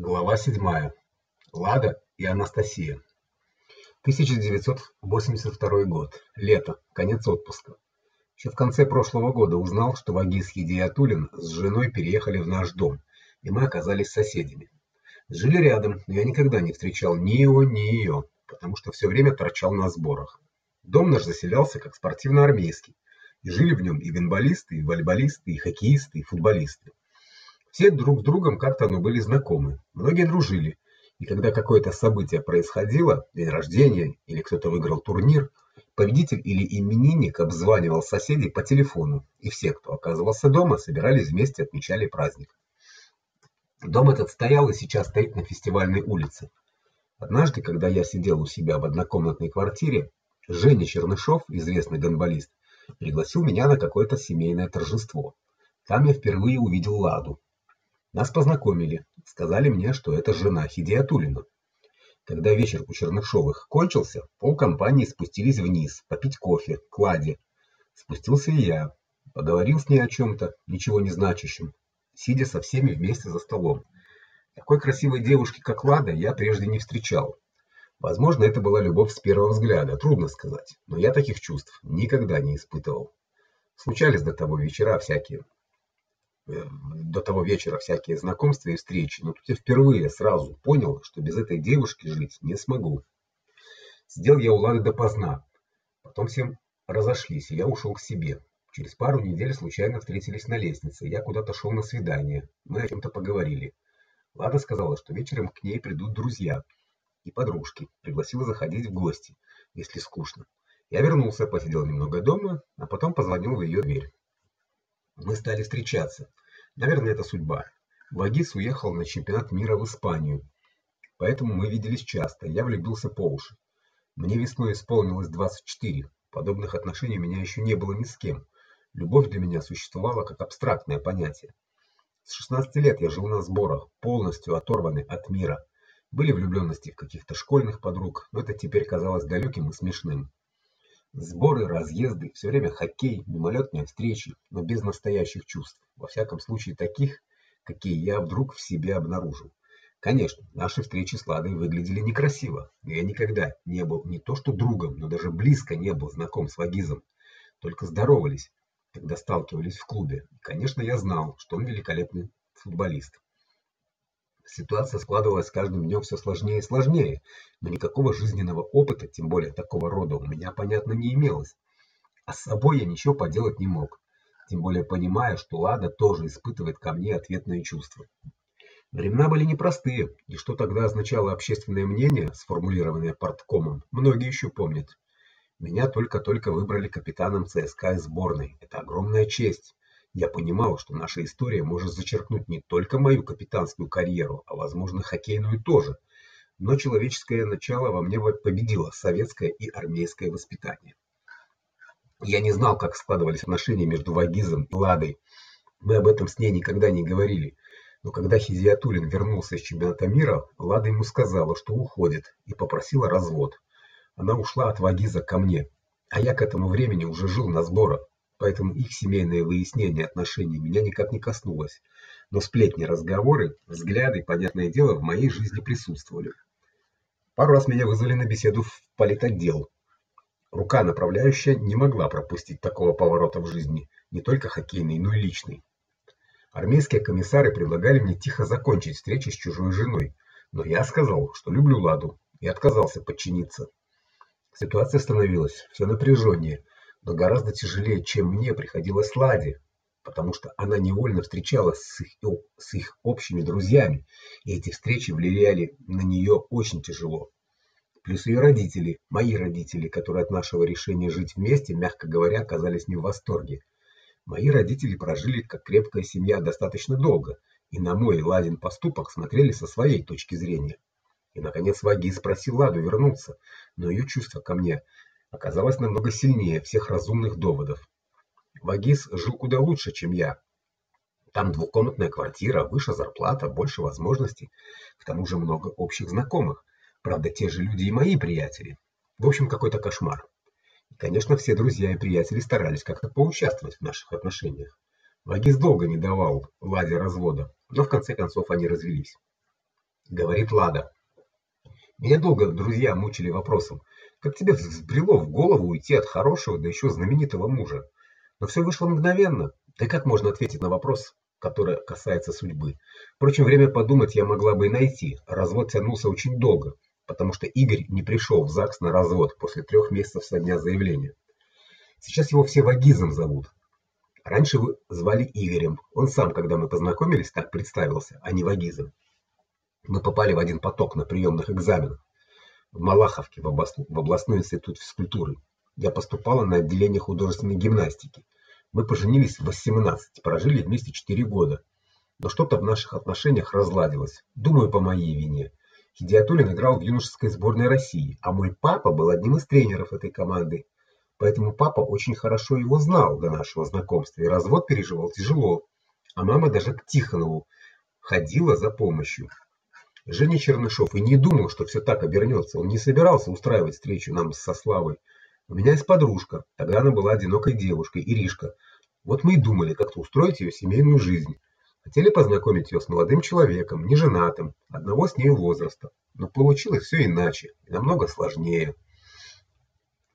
Глава 7. Лада и Анастасия. 1982 год. Лето. Конец отпуска. Еще в конце прошлого года узнал, что Вагис Хидиятуллин с женой переехали в наш дом, и мы оказались соседями. Жили рядом, но я никогда не встречал ни его, ни ее, потому что все время торчал на сборах. Дом наш заселялся как спортивно-армейский, и жили в нем и гандболисты, и волейболисты, и хоккеисты, и футболисты. Все друг с другом как-то ну были знакомы. Многие дружили. И когда какое-то событие происходило, день рождения или кто-то выиграл турнир, победитель или именинник обзванивал соседей по телефону, и все, кто оказывался дома, собирались вместе отмечали праздник. Дом этот стоял и сейчас стоит на фестивальной улице. Однажды, когда я сидел у себя в однокомнатной квартире, Женя Чернышов, известный гандболист, пригласил меня на какое-то семейное торжество. Там я впервые увидел Ладу. Нас познакомили, сказали мне, что это жена Хидиатулина. Когда вечер у Чернышовых кончился, полкомпании спустились вниз попить кофе к Ладе. Спустился и я, поговорил с ней о чем то ничего не значащем, сидя со всеми вместе за столом. Такой красивой девушки, как Лада, я прежде не встречал. Возможно, это была любовь с первого взгляда, трудно сказать, но я таких чувств никогда не испытывал. Случались до того вечера всякие, до того вечера всякие знакомства и встречи, но тут я впервые сразу понял, что без этой девушки жить не смогу. Сидел я у Лады допоздна. Потом все разошлись, и я ушел к себе. Через пару недель случайно встретились на лестнице. Я куда-то шел на свидание. Мы о чем то поговорили. Лада сказала, что вечером к ней придут друзья и подружки. Пригласила заходить в гости, если скучно. Я вернулся, посидел немного дома, а потом позвонил в ее дверь. Мы стали встречаться. Наверное, это судьба. Вагис уехал на чемпионат мира в Испанию. Поэтому мы виделись часто. Я влюбился по уши. Мне весной исполнилось 24. Подобных отношений у меня еще не было ни с кем. Любовь для меня существовала как абстрактное понятие. С 16 лет я жил на сборах, полностью оторванный от мира. Были влюбленности в каких-то школьных подруг, но это теперь казалось далеким и смешным. Сборы, разъезды, все время хоккей, мимолетные встречи, но без настоящих чувств. Во всяком случае, таких, какие я вдруг в себе обнаружил. Конечно, наши встречи с Ладой выглядели некрасиво. Я никогда не был не то что другом, но даже близко не был знаком с Вагизом. Только здоровались, когда сталкивались в клубе. И, конечно, я знал, что он великолепный футболист. Ситуация складывалась с каждым днем все сложнее и сложнее, но никакого жизненного опыта, тем более такого рода, у меня, понятно, не имелось. А с собой я ничего поделать не мог, тем более понимая, что Лада тоже испытывает ко мне ответные чувства. Времена были непростые, и что тогда означало общественное мнение, сформулированное парткомом, многие еще помнят. Меня только-только выбрали капитаном ЦСКА сборной. Это огромная честь. Я понимал, что наша история может зачеркнуть не только мою капитанскую карьеру, а возможно, хоккейную тоже. Но человеческое начало во мне победило советское и армейское воспитание. Я не знал, как складывались отношения между Вагизом и Ладой. Мы об этом с ней никогда не говорили. Но когда Хизиатуллин вернулся из чемпионата мира, Лада ему сказала, что уходит, и попросила развод. Она ушла от Вагиза ко мне, а я к этому времени уже жил на сборах поэтому их семейное выяснение отношений меня никак не коснулось. Но сплетни, разговоры, взгляды, понятное дело, в моей жизни присутствовали. Пару раз меня вызвали на беседу в политотдел. Рука направляющая не могла пропустить такого поворота в жизни, не только хоккейной, но и личной. Армейские комиссары предлагали мне тихо закончить встречу с чужой женой, но я сказал, что люблю Ладу, и отказался подчиниться. Ситуация становилась все напряженнее но гораздо тяжелее, чем мне приходилось Ладе, потому что она невольно встречалась с их с их общими друзьями, и эти встречи влияли на нее очень тяжело. Плюс ее родители, мои родители, которые от нашего решения жить вместе, мягко говоря, оказались не в восторге. Мои родители прожили как крепкая семья достаточно долго, и на мой Ладин поступок смотрели со своей точки зрения. И наконец Ваги спросил Ладу вернуться, но ее чувства ко мне оказалась намного сильнее всех разумных доводов. Вагис жил куда лучше, чем я. Там двухкомнатная квартира, выше зарплата, больше возможностей, к тому же много общих знакомых. Правда, те же люди и мои приятели. В общем, какой-то кошмар. И, конечно, все друзья и приятели старались как-то поучаствовать в наших отношениях. Вагис долго не давал Ладе развода, но в конце концов они развелись. говорит Лада. Меня долго друзья мучили вопросом: как тебе взбрело в голову уйти от хорошего, да еще знаменитого мужа? Но все вышло мгновенно. Да как можно ответить на вопрос, который касается судьбы? Впрочем, время подумать я могла бы и найти. Развод тянулся очень долго, потому что Игорь не пришел в ЗАГС на развод после трех месяцев со дня заявления. Сейчас его все Вагизом зовут. Раньше вы звали Игорем. Он сам, когда мы познакомились, так представился, а не Вагизом. Мы попали в один поток на приемных экзаменах в Малаховке в, областной, институт физкультуры. Я поступала на отделение художественной гимнастики. Мы поженились в 18, прожили вместе 4 года. Но что-то в наших отношениях разладилось. Думаю, по моей вине. Хидиатуллин играл в юношеской сборной России, а мой папа был одним из тренеров этой команды. Поэтому папа очень хорошо его знал до нашего знакомства, и развод переживал тяжело. А мама даже к Тихонову ходила за помощью. Женя Чернышов и не думал, что все так обернется. Он не собирался устраивать встречу нам со Славой. У меня есть подружка. Тогда она была одинокой девушкой, Иришка. Вот мы и думали как-то устроить ее семейную жизнь. Хотели познакомить ее с молодым человеком, не женатым, одного с ней возраста. Но получилось все иначе, и намного сложнее.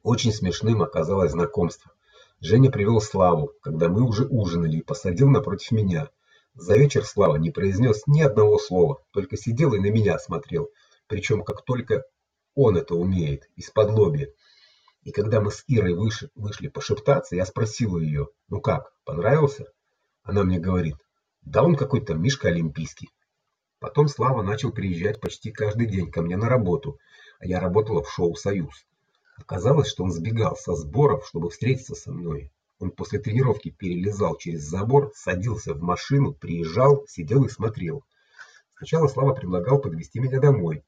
Очень смешным оказалось знакомство. Женя привел Славу, когда мы уже ужинали, и посадил напротив меня. За вечер Слава не произнес ни одного слова, только сидел и на меня смотрел, причем как только он это умеет, из-под лобья. И когда мы с Ирой вышли, вышли пошептаться, я спросил ее: "Ну как, понравился?" Она мне говорит: "Да он какой-то Мишка олимпийский". Потом Слава начал приезжать почти каждый день ко мне на работу, а я работала в шоу Союз. Оказалось, что он сбегал со сборов, чтобы встретиться со мной. Он после тренировки перелезал через забор, садился в машину, приезжал, сидел и смотрел. Сначала Слава предлагал подвезти меня домой.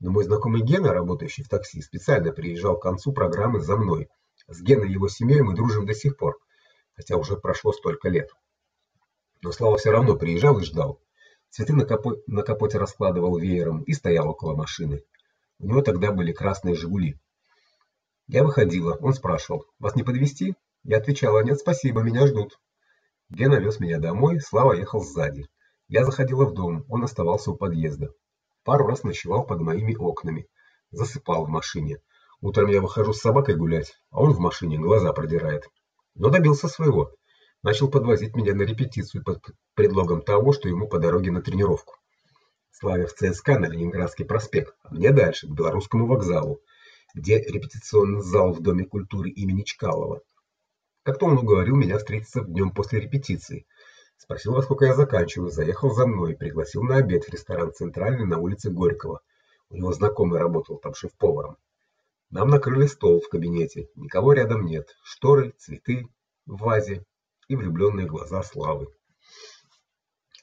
Но мой знакомый Гена, работающий в такси, специально приезжал к концу программы за мной. С Геной и его семьей мы дружим до сих пор, хотя уже прошло столько лет. Но Слава все равно приезжал и ждал. Цветы на, капо... на капоте раскладывал веером и стоял около машины. У него тогда были красные Жигули. Я выходила, он спрашивал: "Вас не подвезти?" Я отвечала: "Нет, спасибо, меня ждут". Гена вез меня домой, Слава ехал сзади. Я заходила в дом, он оставался у подъезда. Пару раз ночевал под моими окнами, засыпал в машине. Утром я выхожу с собакой гулять, а он в машине глаза продирает. Но добился своего. Начал подвозить меня на репетицию под предлогом того, что ему по дороге на тренировку. Славе в ЦСКА на Ленинградский проспект, а мне дальше к Белорусскому вокзалу, где репетиционный зал в Доме культуры имени Чкалова. Как-то он уговорил меня встретиться днем после репетиции. Спросил, во сколько я заканчиваю, заехал за мной, пригласил на обед в ресторан Центральный на улице Горького. У него знакомый работал там шеф-поваром. Нам накрыли стол в кабинете. Никого рядом нет. Шторы, цветы в вазе и влюбленные глаза Славы.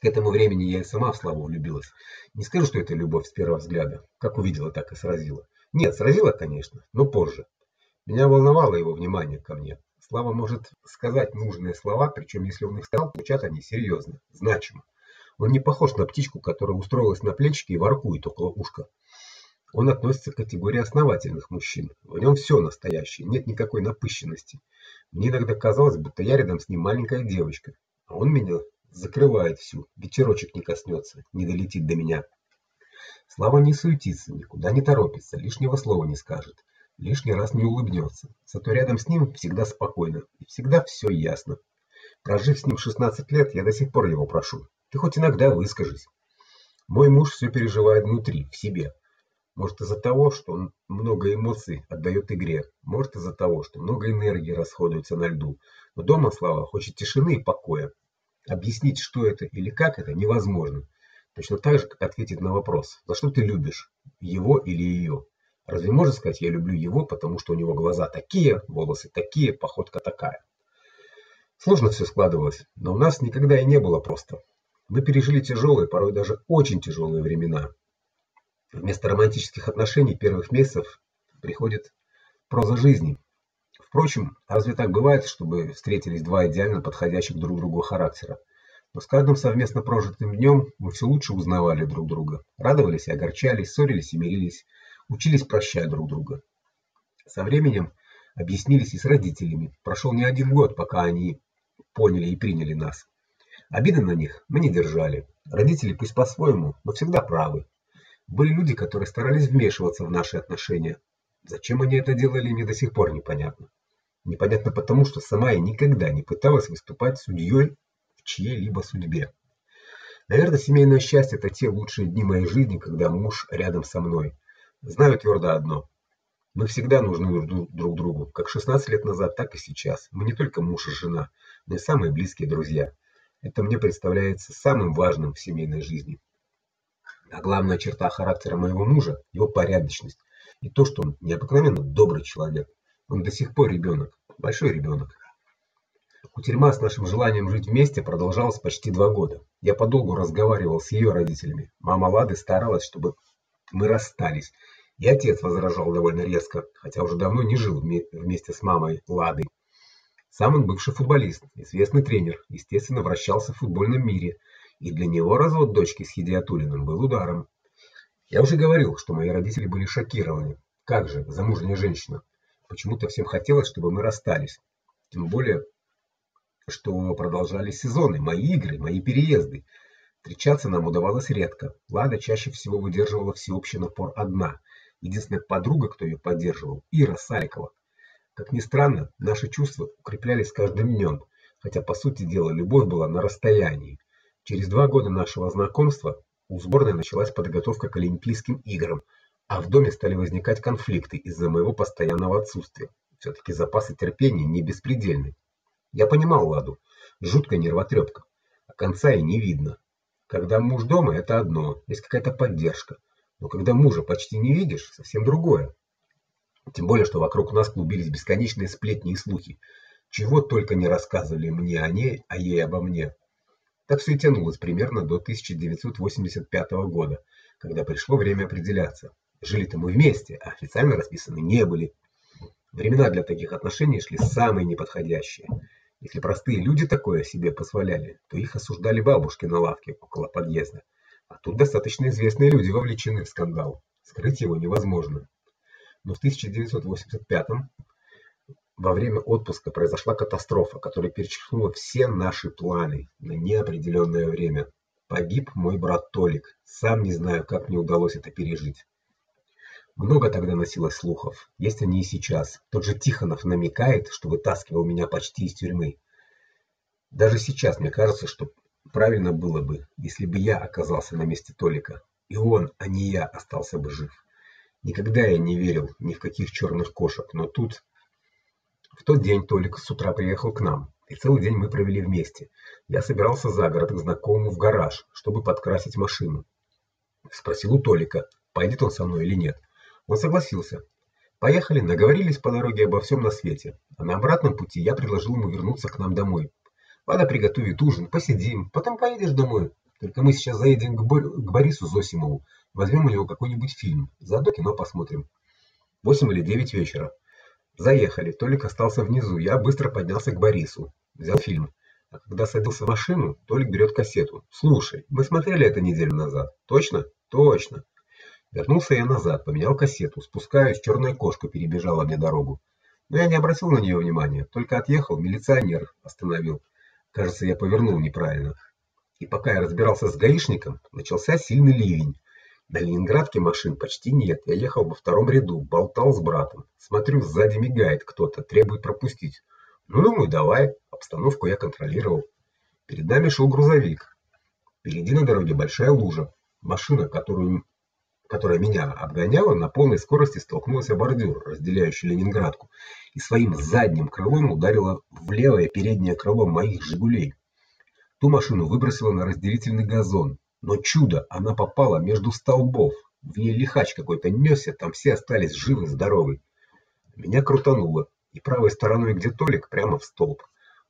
К этому времени я и сама в Славу влюбилась. Не скажу, что это любовь с первого взгляда. Как увидела, так и сразила. Нет, сразила, конечно, но позже. Меня волновало его внимание ко мне. Слава может сказать нужные слова, причем если он их сказал, звучат они серьезно, значимо. Он не похож на птичку, которая устроилась на плечике и воркует около ушка. Он относится к категории основательных мужчин. В нем все настоящее, нет никакой напыщенности. Мне иногда казалось, будто я рядом с ним маленькая девочка, а он меня закрывает всю. Ветерочек не коснется, не долетит до меня. Слава не суетится, никуда не торопится, лишнего слова не скажет лишний раз не улыбнется. Зато рядом с ним всегда спокойно и всегда все ясно. Прожив с ним 16 лет, я до сих пор его прошу: ты хоть иногда выскажись. Мой муж все переживает внутри, в себе. Может, из-за того, что он много эмоций отдает игре, может, из-за того, что много энергии расходуется на льду. Но дома Слава хочет тишины и покоя. Объяснить, что это или как это, невозможно. Точно так же, как ответить на вопрос: "За что ты любишь? Его или ее?" Разве можно сказать, я люблю его, потому что у него глаза такие, волосы такие, походка такая? Сложно все складывалось, но у нас никогда и не было просто. Мы пережили тяжелые, порой даже очень тяжелые времена. Вместо романтических отношений первых месяцев приходит проза жизни. Впрочем, разве так бывает, чтобы встретились два идеально подходящих друг другу характера? Но с каждым совместно прожитым днем мы все лучше узнавали друг друга, радовались и огорчались, ссорились и мирились учились прощать друг друга. Со временем объяснились и с родителями. Прошел не один год, пока они поняли и приняли нас. Обиды на них мы не держали. Родители пусть по-своему, но всегда правы. Были люди, которые старались вмешиваться в наши отношения. Зачем они это делали, мне до сих пор непонятно. Непонятно потому, что сама я никогда не пыталась выступать судьей в чьей-либо судьбе. Наверное, семейное счастье это те лучшие дни моей жизни, когда муж рядом со мной. Знаю твердо одно: мы всегда нужны друг другу, как 16 лет назад, так и сейчас. Мы не только муж и жена, но и самые близкие друзья. Это мне представляется самым важным в семейной жизни. А главная черта характера моего мужа его порядочность и то, что он необыкновенно добрый человек. Он до сих пор ребенок, большой ребенок. Кутерьма с нашим желанием жить вместе продолжалась почти два года. Я подолгу разговаривал с ее родителями. Мама Лады старалась, чтобы мы расстались. И отец возражал довольно резко, хотя уже давно не жил вместе с мамой Ладой. Сам он бывший футболист, известный тренер, естественно, вращался в футбольном мире, и для него развод дочки с Хидиатулиным был ударом. Я уже говорил, что мои родители были шокированы. Как же, замужняя женщина. Почему-то всем хотелось, чтобы мы расстались. Тем более что продолжались сезоны, мои игры, мои переезды. Встречаться нам удавалось редко. Лада чаще всего выдерживала всеобщий напор одна. Единственная подруга, кто ее поддерживал, Ира Саликова. Как ни странно, наши чувства укреплялись с каждым днем, хотя по сути дела любовь была на расстоянии. Через два года нашего знакомства у сборной началась подготовка к Олимпийским играм, а в доме стали возникать конфликты из-за моего постоянного отсутствия. все таки запасы терпения не беспредельны. Я понимал Ладу. Жуткая нервотрепка. А конца и не видно. Когда муж дома это одно, есть какая-то поддержка. Но когда мужа почти не видишь, совсем другое. Тем более, что вокруг нас клубились бесконечные сплетни и слухи. Чего только не рассказывали мне о ней, а ей обо мне. Так все и тянулось примерно до 1985 года, когда пришло время определяться. Жили-то мы вместе, а официально расписаны не были. Времена для таких отношений шли самые неподходящие. Если простые люди такое себе позволяли, то их осуждали бабушки на лавке около подъезда. А тут достаточно известные люди вовлечены в скандал. Скрыть его невозможно. Но в 1985-м во время отпуска произошла катастрофа, которая перечеркнула все наши планы на неопределенное время. Погиб мой брат Толик. Сам не знаю, как мне удалось это пережить. Много тогда носилось слухов. Есть они и сейчас. Тот же Тихонов намекает, что вытаскивал меня почти из тюрьмы. Даже сейчас мне кажется, что правильно было бы, если бы я оказался на месте Толика, и он, а не я, остался бы жив. Никогда я не верил ни в каких черных кошек, но тут в тот день Толик с утра приехал к нам, и целый день мы провели вместе. Я собирался за город к знакомому в гараж, чтобы подкрасить машину. Спросил у Толика, пойдет он со мной или нет. Он согласился. Поехали, наговорились по дороге обо всем на свете. А на обратном пути я предложил ему вернуться к нам домой. Ладно, приготовит ужин, посидим, потом поедешь домой. Только мы сейчас заедем к, Бор к Борису Зосимову, возьмем у него какой-нибудь фильм, заодно кино посмотрим. Восемь или девять вечера. Заехали. Толик остался внизу. Я быстро поднялся к Борису, взял фильм. А когда садился в машину, Толик берет кассету. Слушай, мы смотрели это неделю назад. Точно? Точно. Вернулся я назад, поменял кассету. Спускаюсь, черная кошка перебежала мне дорогу. Но я не обратил на нее внимания, только отъехал, милиционер остановил. Кажется, я повернул неправильно. И пока я разбирался с гаишником, начался сильный ливень. На Ленинградке машин почти нет. Я ехал во втором ряду, болтал с братом. Смотрю, сзади мигает кто-то, требует пропустить. Ну, думаю, давай. Обстановку я контролировал. Перед нами шел грузовик. Впереди на дороге большая лужа. Машина, которую которая меня обгоняла, на полной скорости столкнулась о бордюр, разделяющий Ленинградку, и своим задним крылом ударила в левое переднее крыло моих Жигулей. Ту машину выбросила на разделительный газон, но чудо, она попала между столбов. В ней лихач какой-то нёсся, там все остались живы, здоровы. Меня крутануло, и правой стороной, где Толик, прямо в столб.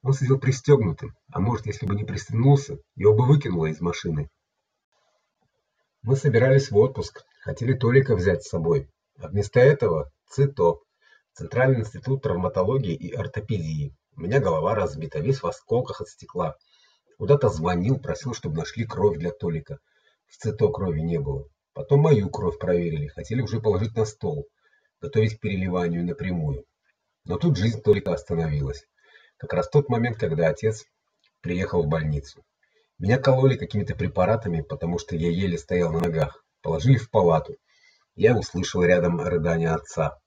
Он сидел пристегнутым, а может, если бы не пристегнулся, его бы выкинуло из машины. Мы собирались в отпуск, хотели Толика взять с собой, а вместо этого ЦИТО Центральный институт травматологии и ортопедии. У меня голова разбита, весь в осколках от стекла. Куда-то звонил, просил, чтобы нашли кровь для Толика. В ЦИТО крови не было. Потом мою кровь проверили, хотели уже положить на стол, готовить к переливанию напрямую. Но тут жизнь Толика остановилась. Как раз тот момент, когда отец приехал в больницу. Меня кололи какими-то препаратами, потому что я еле стоял на ногах. Положили в палату. Я услышал рядом рыдания отца.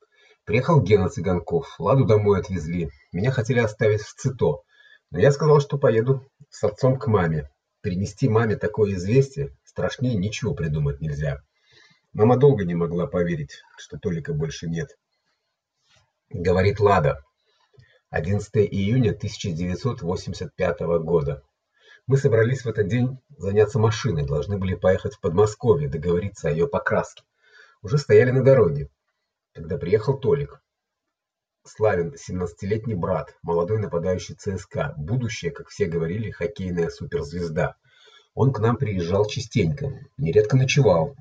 Приехал Гена Цыганков. Ладу домой отвезли. Меня хотели оставить в ЦИТО, но я сказал, что поеду с отцом к маме. Принести маме такое известие страшнее ничего придумать нельзя. Мама долго не могла поверить, что Толика больше нет. Говорит Лада. 11 июня 1985 года. Мы собрались в этот день заняться машиной, должны были поехать в Подмосковье, договориться о ее покраске. Уже стояли на дороге, когда приехал Толик. Славин, 17-летний брат, молодой нападающий ЦСКА, будущее, как все говорили, хоккейная суперзвезда. Он к нам приезжал частенько, нередко ночевал.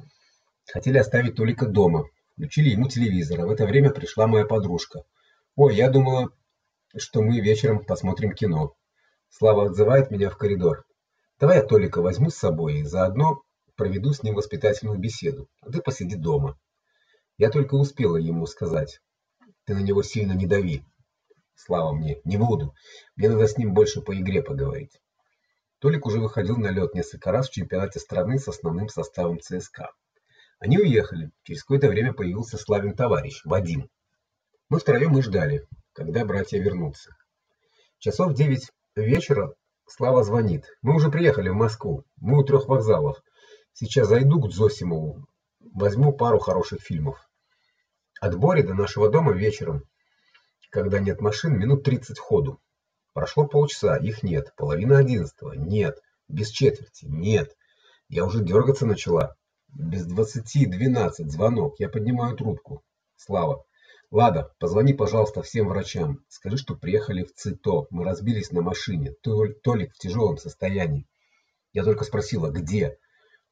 Хотели оставить Толика дома. Включили ему телевизор, а в это время пришла моя подружка. Ой, я думала, что мы вечером посмотрим кино. Слава отзывает меня в коридор. Давай я Толика возьму с собой и заодно проведу с ним воспитательную беседу. А ты посиди дома. Я только успела ему сказать: "Ты на него сильно не дави". Слава мне: "Не буду. Мне надо с ним больше по игре поговорить". Толик уже выходил на лед несколько раз в чемпионате страны с основным составом ЦСКА. Они уехали. Через какое-то время появился Славин товарищ Вадим. Мы втроем и ждали, когда братья вернутся. Часов девять вечера Слава звонит. Мы уже приехали в Москву. Мы у трех вокзалов. Сейчас зайду к Зосимову, возьму пару хороших фильмов. От Бори до нашего дома вечером, когда нет машин, минут тридцать ходу. Прошло полчаса, их нет. Половина одиннадцатого нет. Без четверти нет. Я уже дергаться начала. Без двадцати двенадцать звонок. Я поднимаю трубку. Слава. Лада, позвони, пожалуйста, всем врачам. Скажи, что приехали в ЦИТО. Мы разбились на машине. Толик в тяжелом состоянии. Я только спросила: "Где?"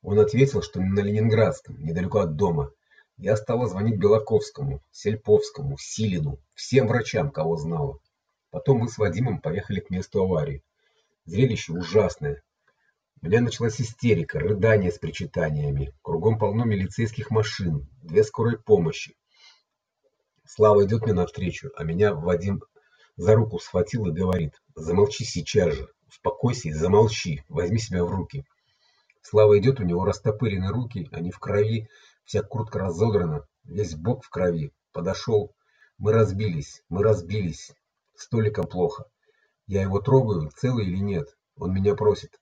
Он ответил, что на Ленинградском, недалеко от дома. Я стала звонить Белаковскому, Сельповскому, Силину, всем врачам, кого знала. Потом мы с Вадимом поехали к месту аварии. Зрелище ужасное. У меня началась истерика, рыдания с причитаниями. Кругом полно милицейских машин, две скорой помощи. Слава идет мне навстречу, а меня Вадим за руку схватил и говорит: "Замолчи сейчас же. Успокойся и замолчи. Возьми себя в руки". Слава идет, у него растопырены руки, они в крови, вся куртка разодрана, весь бок в крови. Подошел. Мы разбились, мы разбились. Столиком плохо. Я его трогаю, целый или нет. Он меня просит: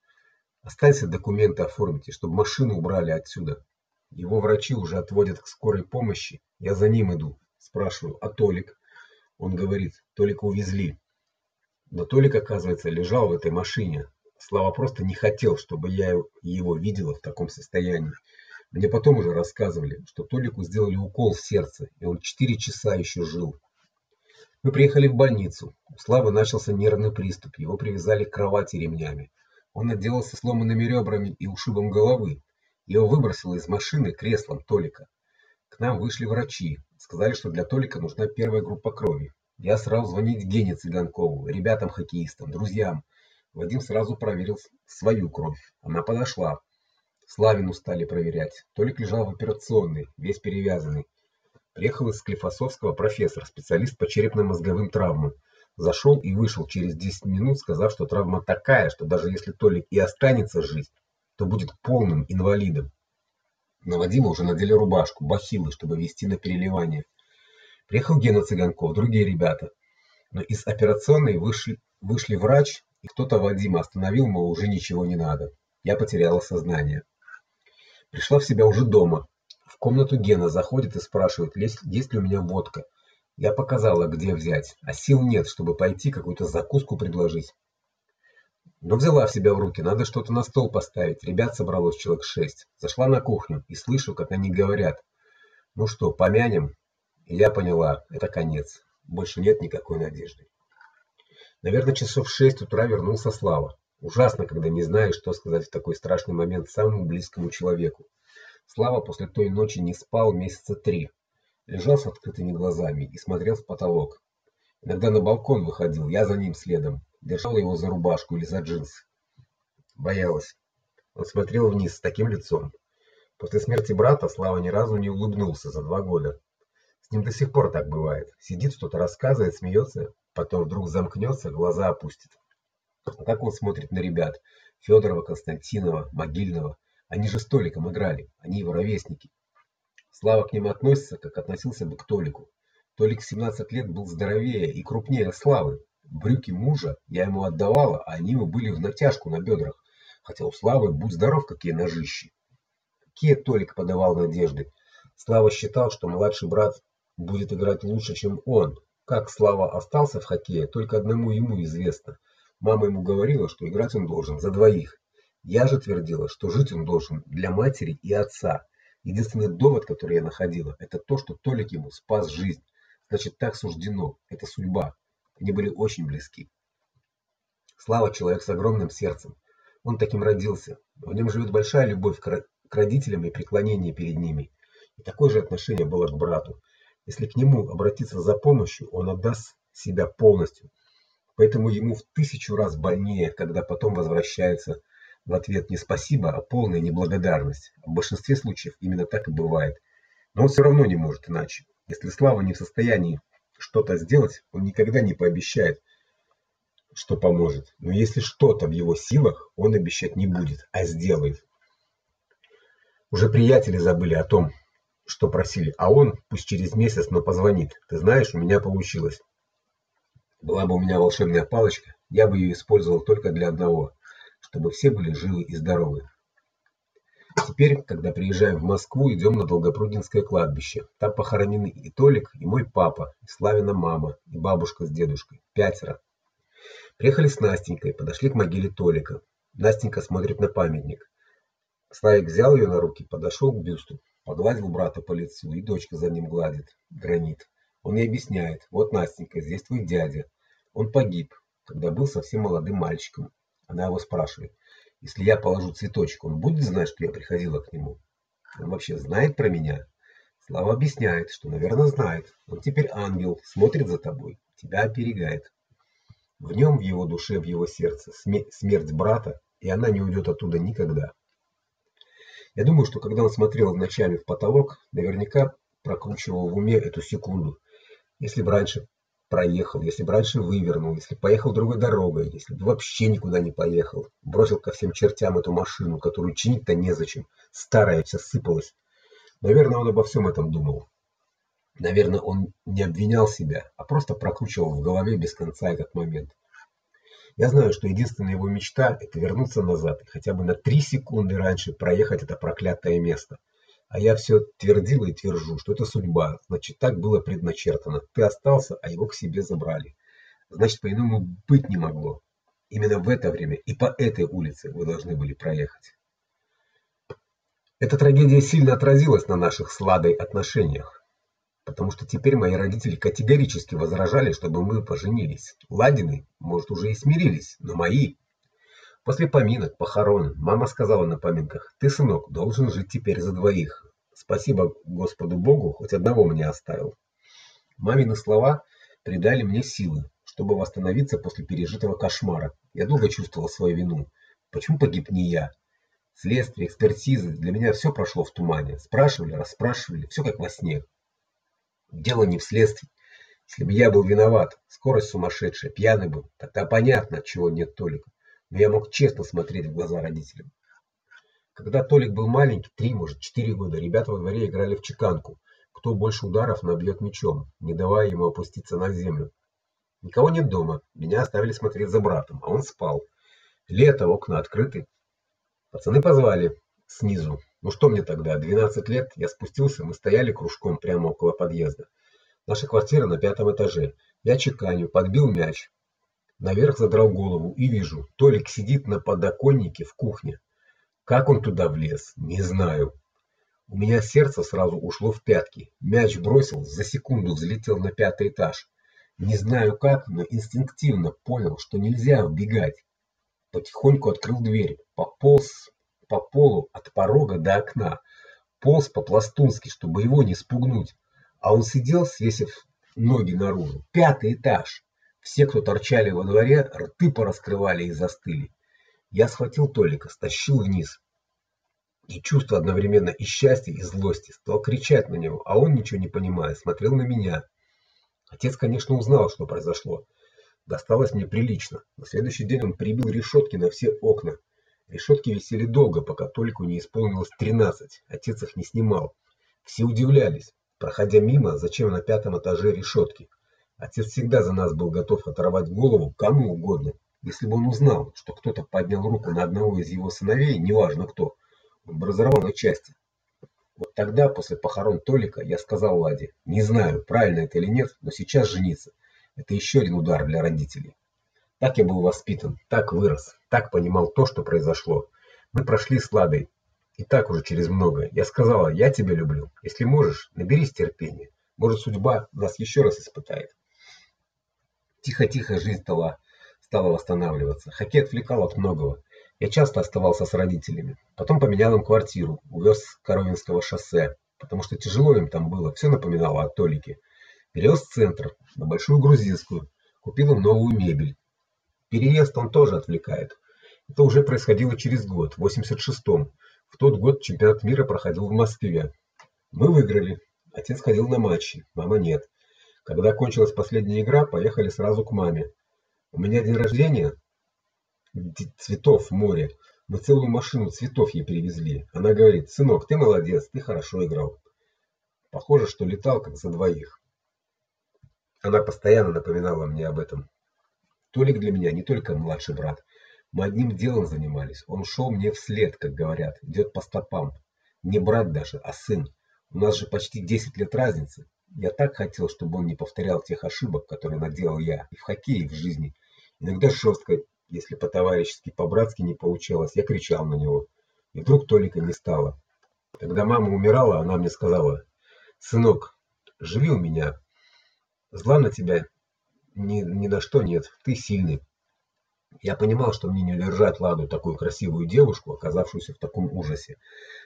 "Останься документы оформите, чтобы машину убрали отсюда". Его врачи уже отводят к скорой помощи. Я за ним иду. Спрашиваю: "А Толик?" Он говорит: "Толика увезли". Но Толик, оказывается, лежал в этой машине. Слава просто не хотел, чтобы я его видела в таком состоянии. Мне потом уже рассказывали, что Толику сделали укол в сердце, и он четыре часа еще жил. Мы приехали в больницу. У Славы начался нервный приступ. Его привязали к кровати ремнями. Он отделался сломанными ребрами и ушибом головы. Его выбросило из машины креслом Толика. К нам вышли врачи. Сказали, что для Толика нужна первая группа крови. Я сразу звонить Гене Цыганкову, ребятам-хоккеистам, друзьям. Вадим сразу проверил свою кровь. Она подошла. Славину стали проверять. Толик лежал в операционной, весь перевязанный. Приехал из Склифосовского профессор, специалист по черепно-мозговым травмам. Зашел и вышел через 10 минут, сказав, что травма такая, что даже если Толик и останется жить, то будет полным инвалидом. На Вадима уже надели рубашку, бахилы, чтобы вести на переливание. Приехал Гена Цыганков, другие ребята. Но из операционной вышли вышли врач, и кто-то Вадима остановил, мол, уже ничего не надо. Я потеряла сознание. Пришла в себя уже дома. В комнату Гена заходит и спрашивает, есть, есть ли у меня водка. Я показала, где взять, а сил нет, чтобы пойти какую-то закуску предложить. Но взяла в себя в руки, надо что-то на стол поставить. Ребят собралось человек шесть. Зашла на кухню и слышу, как они говорят: "Ну что, помянем?" И я поняла, это конец. Больше нет никакой надежды. Наверное, часов в шесть утра вернулся Слава. Ужасно, когда не знаешь, что сказать в такой страшный момент самому близкому человеку. Слава после той ночи не спал месяца три. Лежал с открытыми глазами и смотрел в потолок. Иногда на балкон выходил, я за ним следом держала его за рубашку или за джинсы. Боялась. Он смотрел вниз с таким лицом. После смерти брата Слава ни разу не улыбнулся за два года. С ним до сих пор так бывает. Сидит, что-то рассказывает, смеется, потом вдруг замкнется, глаза опустит. А как он смотрит на ребят: Федорова, Константинова, Могильного. Они же с Толиком играли, они его ровесники. Слава к ним относится, как относился бы к Толику. Толик в 17 лет был здоровее и крупнее Славы. Брюки мужа я ему отдавала, а они ему были в натяжку на бедрах. Хотя у Славы, будь здоров, какие ножищи. Какие Толик подавал надежды. Слава считал, что младший брат будет играть лучше, чем он. Как Слава остался в хоккее, только одному ему известно. Мама ему говорила, что играть он должен за двоих. Я же твердила, что жить он должен для матери и отца. Единственный довод, который я находила, это то, что Толик ему спас жизнь. Значит, так суждено. Это судьба. Они были очень близки. Слава человек с огромным сердцем. Он таким родился. В нем живет большая любовь к родителям и преклонение перед ними. И такое же отношение было к брату. Если к нему обратиться за помощью, он отдаст себя полностью. Поэтому ему в тысячу раз больнее, когда потом возвращается в ответ не спасибо, а полная неблагодарность. В большинстве случаев именно так и бывает. Но он все равно не может иначе. Если Слава не в состоянии что-то сделать, он никогда не пообещает, что поможет. Но если что-то в его силах, он обещать не будет, а сделает. Уже приятели забыли о том, что просили, а он, пусть через месяц, но позвонит. Ты знаешь, у меня получилось. Была бы у меня волшебная палочка, я бы ее использовал только для одного, чтобы все были живы и здоровы. Теперь, когда приезжаем в Москву, идем на Долгопрудненское кладбище. Там похоронены и Толик, и мой папа, и Славина мама, и бабушка с дедушкой. Пятеро. Приехали с Настенькой, подошли к могиле Толика. Настенька смотрит на памятник. Славик взял ее на руки, подошел к бюсту. Погладил брата по лицу, и дочка за ним гладит. Гранит. Он ей объясняет: "Вот Настенька, здесь твой дядя. Он погиб, когда был совсем молодым мальчиком". Она его спрашивает: "Если я положу цветочек, он будет знать, что я приходила к нему? Он вообще знает про меня?" Слава объясняет, что, наверное, знает. Он теперь ангел, смотрит за тобой, тебя оберегает. В нем, в его душе, в его сердце смерть брата, и она не уйдет оттуда никогда. Я думаю, что когда он смотрел вначале в потолок, наверняка прокручивал в уме эту секунду. Если бы раньше проехал, если бы раньше вывернул, если поехал другой дорогой, если бы вообще никуда не поехал, бросил ко всем чертям эту машину, которую чинить-то незачем, старая вся сыпалась. Наверное, он обо всем этом думал. Наверное, он не обвинял себя, а просто прокручивал в голове без конца этот момент. Я знаю, что единственная его мечта это вернуться назад и хотя бы на три секунды раньше проехать это проклятое место. А я все твердила и твержу, что это судьба. Значит, так было предначертано. Ты остался, а его к себе забрали. Значит, по-иному быть не могло. Именно в это время и по этой улице вы должны были проехать. Эта трагедия сильно отразилась на наших с отношениях потому что теперь мои родители категорически возражали, чтобы мы поженились. Ладины, может, уже и смирились, но мои После поминок, похорон, мама сказала на поминках: "Ты, сынок, должен жить теперь за двоих. Спасибо Господу Богу, хоть одного мне оставил". Мамины слова придали мне силы, чтобы восстановиться после пережитого кошмара. Я долго чувствовал свою вину. Почему погиб не я? Следствие, экспертизы, для меня все прошло в тумане. Спрашивали, расспрашивали, все как во сне. Дело не в следствии. Если бы я был виноват, скорость сумасшедшая, пьяный был, тогда понятно, чего нет Толика. Но я мог честно смотреть в глаза родителям. Когда Толик был маленький, три, может, четыре года, ребята во дворе играли в чеканку. Кто больше ударов набьет мячом, не давая ему опуститься на землю. Никого нет дома. Меня оставили смотреть за братом, а он спал. Лето, окна открыты. Пацаны позвали снизу. Ну что мне тогда, 12 лет, я спустился, мы стояли кружком прямо около подъезда. Наша квартира на пятом этаже. Я чеканю, подбил мяч. Наверх задрал голову и вижу, Толик сидит на подоконнике в кухне. Как он туда влез, не знаю. У меня сердце сразу ушло в пятки. Мяч бросил, за секунду взлетел на пятый этаж. Не знаю как, но инстинктивно понял, что нельзя вбегать. Потихоньку открыл дверь, пополз по полу от порога до окна, полз по-пластунски, чтобы его не спугнуть. А он сидел, свесив ноги наружу. Пятый этаж. Все, кто торчали во дворе, рты пораскрывали и застыли. Я схватил Толика, стащил вниз. И чувство одновременно и счастья, и злости. Стал кричать на него, а он, ничего не понимая, смотрел на меня. Отец, конечно, узнал, что произошло. Досталось мне прилично. На следующий день он прибил решетки на все окна. Решетки висели долго, пока Толику не исполнилось 13. Отец их не снимал. Все удивлялись, проходя мимо, зачем на пятом этаже решетки. Отец всегда за нас был готов оторвать голову кому угодно, если бы он узнал, что кто-то поднял руку на одного из его сыновей, неважно кто, он бы разорвал на части. Вот тогда, после похорон Толика, я сказал Ладе: "Не знаю, правильно это или нет, но сейчас жениться это еще один удар для родителей". Так я был воспитан, так вырос, так понимал то, что произошло. Мы прошли с Ладой и так уже через многое. Я сказала: "Я тебя люблю. Если можешь, наберись терпения. Может, судьба нас еще раз испытает". Тихо-тихо жизнь стала стала восстанавливаться. Хоккей отвлекал от многого. Я часто оставался с родителями. Потом поменял им квартиру, увез с Коровинского шоссе, потому что тяжело им там было. Все напоминало о Толике. Перевез в центр, на Большую Грузинскую. Купил им новую мебель. Переезд он тоже отвлекает. Это уже происходило через год, в 86-м. В тот год чемпионат мира проходил в Москве. Мы выиграли. Отец ходил на матчи, мама нет. Когда кончилась последняя игра, поехали сразу к маме. У меня день рождения, цветов море. Мы целую машину цветов ей привезли. Она говорит: "Сынок, ты молодец, ты хорошо играл". Похоже, что летал как за двоих. Она постоянно напоминала мне об этом. Толик для меня не только младший брат. Мы одним делом занимались. Он шел мне вслед, как говорят, идет по стопам. Не брат даже, а сын. У нас же почти 10 лет разницы. Я так хотел, чтобы он не повторял тех ошибок, которые наделал я и в хоккее, и в жизни. Иногда жестко, если по-товарищески, по-братски не получалось, я кричал на него. И вдруг Толика не стало. Когда мама умирала, она мне сказала: "Сынок, живи у меня. Зла на тебя ни ни на что нет. Ты сильный". Я понимал, что мне не удержать Ладу, такую красивую девушку, оказавшуюся в таком ужасе.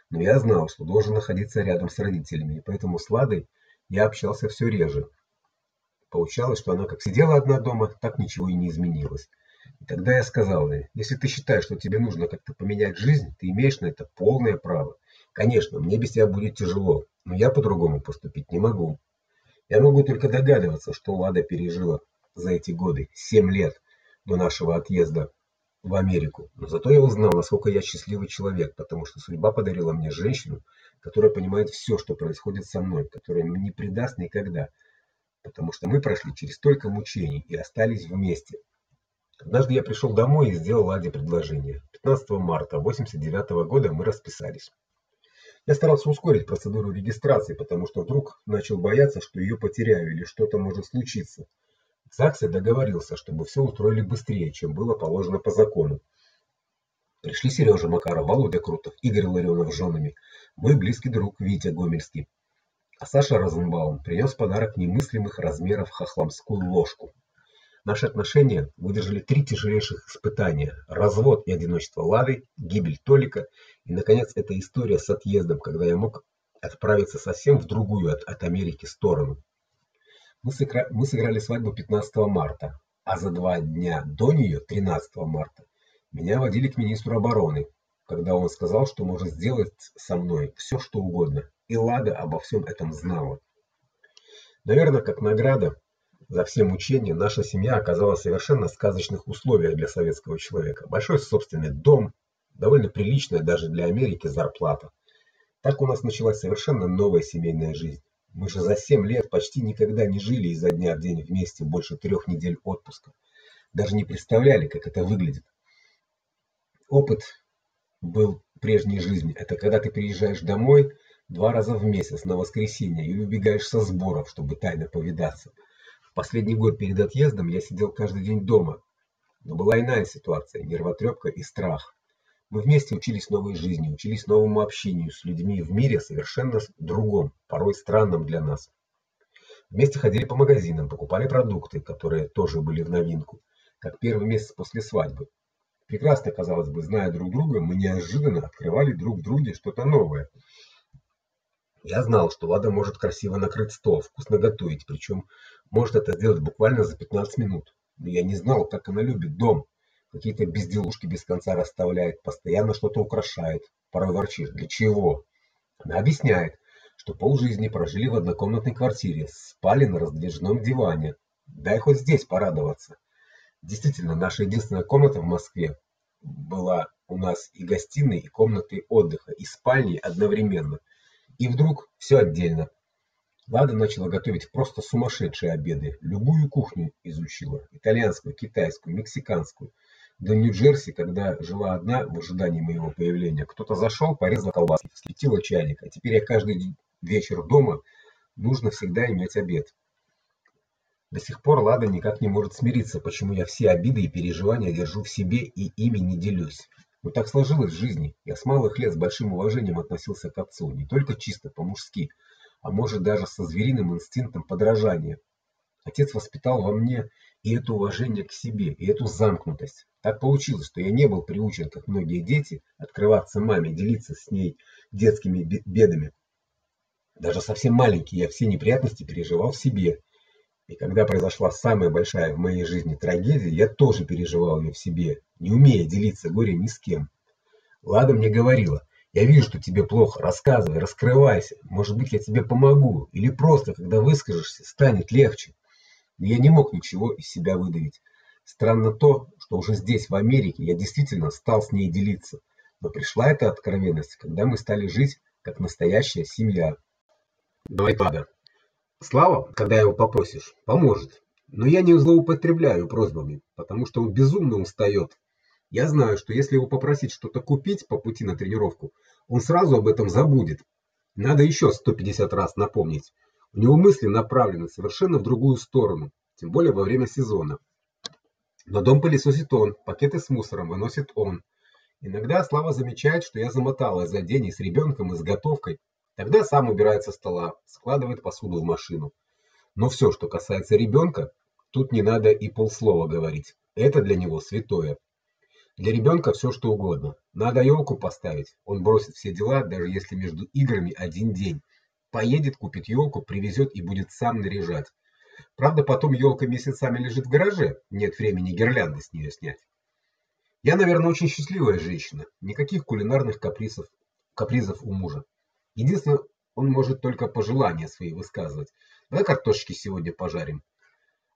Но я знал, что должен находиться рядом с родителями, и поэтому с Ладой я общался все реже. Получалось, что она как сидела одна дома, так ничего и не изменилось. И тогда я сказал ей: "Если ты считаешь, что тебе нужно как-то поменять жизнь, ты имеешь на это полное право. Конечно, мне без тебя будет тяжело, но я по-другому поступить не могу". Я могу только догадываться, что Лада пережила за эти годы, семь лет до нашего отъезда в Америку. Но зато я узнал, насколько я счастливый человек, потому что судьба подарила мне женщину, которая понимает все, что происходит со мной, которая не предаст никогда потому что мы прошли через столько мучений и остались вместе. Однажды я пришел домой и сделал Ладе предложение. 15 марта 89 -го года мы расписались. Я старался ускорить процедуру регистрации, потому что вдруг начал бояться, что ее потеряю или что-то может случиться. ЗАГСе договорился, чтобы все устроили быстрее, чем было положено по закону. Пришли Сережа Макаров, Володя Крутов, Игорь Ларионов с женами, мой близкий друг Витя Гомельский. А Саша Розенбаум принес подарок немыслимых размеров хохломскую ложку. Наши отношения выдержали три тяжелейших испытания: развод и одиночество Лады, гибель Толика и наконец эта история с отъездом, когда я мог отправиться совсем в другую от, от Америки сторону. Мы, сыгра... мы сыграли свадьбу 15 марта, а за два дня до нее, 13 марта, меня водили к министру обороны, когда он сказал, что может сделать со мной все, что угодно и Лада обо всем этом знала. Наверное, как награда за все мучения наша семья оказалась в совершенно сказочных условиях для советского человека. Большой собственный дом, довольно приличная даже для Америки зарплата. Так у нас началась совершенно новая семейная жизнь. Мы же за 7 лет почти никогда не жили изо дня в день вместе больше трех недель отпуска. Даже не представляли, как это выглядит. Опыт был прежней жизни. Это когда ты приезжаешь домой, два раза в месяц на воскресенье и убегаешь со сборов, чтобы тайно повидаться. В последний год перед отъездом я сидел каждый день дома. Но была иная ситуация нервотрепка и страх. Мы вместе учились новой жизни, учились новому общению с людьми в мире совершенно другом, порой странном для нас. Вместе ходили по магазинам, покупали продукты, которые тоже были в новинку, как первый месяц после свадьбы. Прекрасно, казалось бы, зная друг друга, мы неожиданно открывали друг в друге что-то новое. Я знал, что Лада может красиво накрыть стол, вкусно готовить, причем может это сделать буквально за 15 минут. Но я не знал, как она любит дом. Какие-то безделушки без конца расставляет, постоянно что-то украшает. Порой ворчит: "Для чего?" Она объясняет, что полжизни прожили в однокомнатной квартире, спали на раздвижном диване. Дай хоть здесь порадоваться. Действительно, наша единственная комната в Москве была у нас и гостиной, и комнатой отдыха, и спальней одновременно. И вдруг все отдельно. Лада начала готовить просто сумасшедшие обеды. Любую кухню изучила: итальянскую, китайскую, мексиканскую. До Нью-Джерси, когда жила одна в ожидании моего появления, кто-то зашел, порезал колбаски, вскипятила чайник, а теперь я каждый вечер дома нужно всегда иметь обед. До сих пор Лада никак не может смириться, почему я все обиды и переживания держу в себе и ими не делюсь. Но так сложилось в жизни. Я с малых лет с большим уважением относился к отцу, не только чисто по-мужски, а может даже со звериным инстинктом подражания. Отец воспитал во мне и это уважение к себе, и эту замкнутость. Так получилось, что я не был приучен, как многие дети, открываться маме, делиться с ней детскими бедами. Даже совсем маленький я все неприятности переживал в себе и когда произошла самая большая в моей жизни трагедия, я тоже переживал ее в себе, не умея делиться горем ни с кем. Лада мне говорила: "Я вижу, что тебе плохо, рассказывай, раскрывайся. Может быть, я тебе помогу, или просто, когда выскажешься, станет легче". Но я не мог ничего из себя выдавить. Странно то, что уже здесь, в Америке, я действительно стал с ней делиться. Но пришла эта откровенность, когда мы стали жить как настоящая семья. Давай, Лада, Слава, когда его попросишь, поможет. Но я не злоупотребляю просьбами, потому что он безумно устает. Я знаю, что если его попросить что-то купить по пути на тренировку, он сразу об этом забудет. Надо еще 150 раз напомнить. У него мысли направлены совершенно в другую сторону, тем более во время сезона. Но дом пылесосит он, пакеты с мусором выносит он. Иногда Слава замечает, что я замоталась за день и с ребенком, и с готовкой, Тогда сам убирает со стола, складывает посуду в машину. Но все, что касается ребенка, тут не надо и полслова говорить. Это для него святое. Для ребенка все что угодно. Надо елку поставить. Он бросит все дела, даже если между играми один день. Поедет, купит елку, привезет и будет сам наряжать. Правда, потом елка месяцами лежит в гараже. Нет времени гирлянды с нее снять. Я, наверное, очень счастливая женщина. Никаких кулинарных капризов, капризов у мужа. Единственное, он может только пожелания свои высказывать. Давай картошечки сегодня пожарим.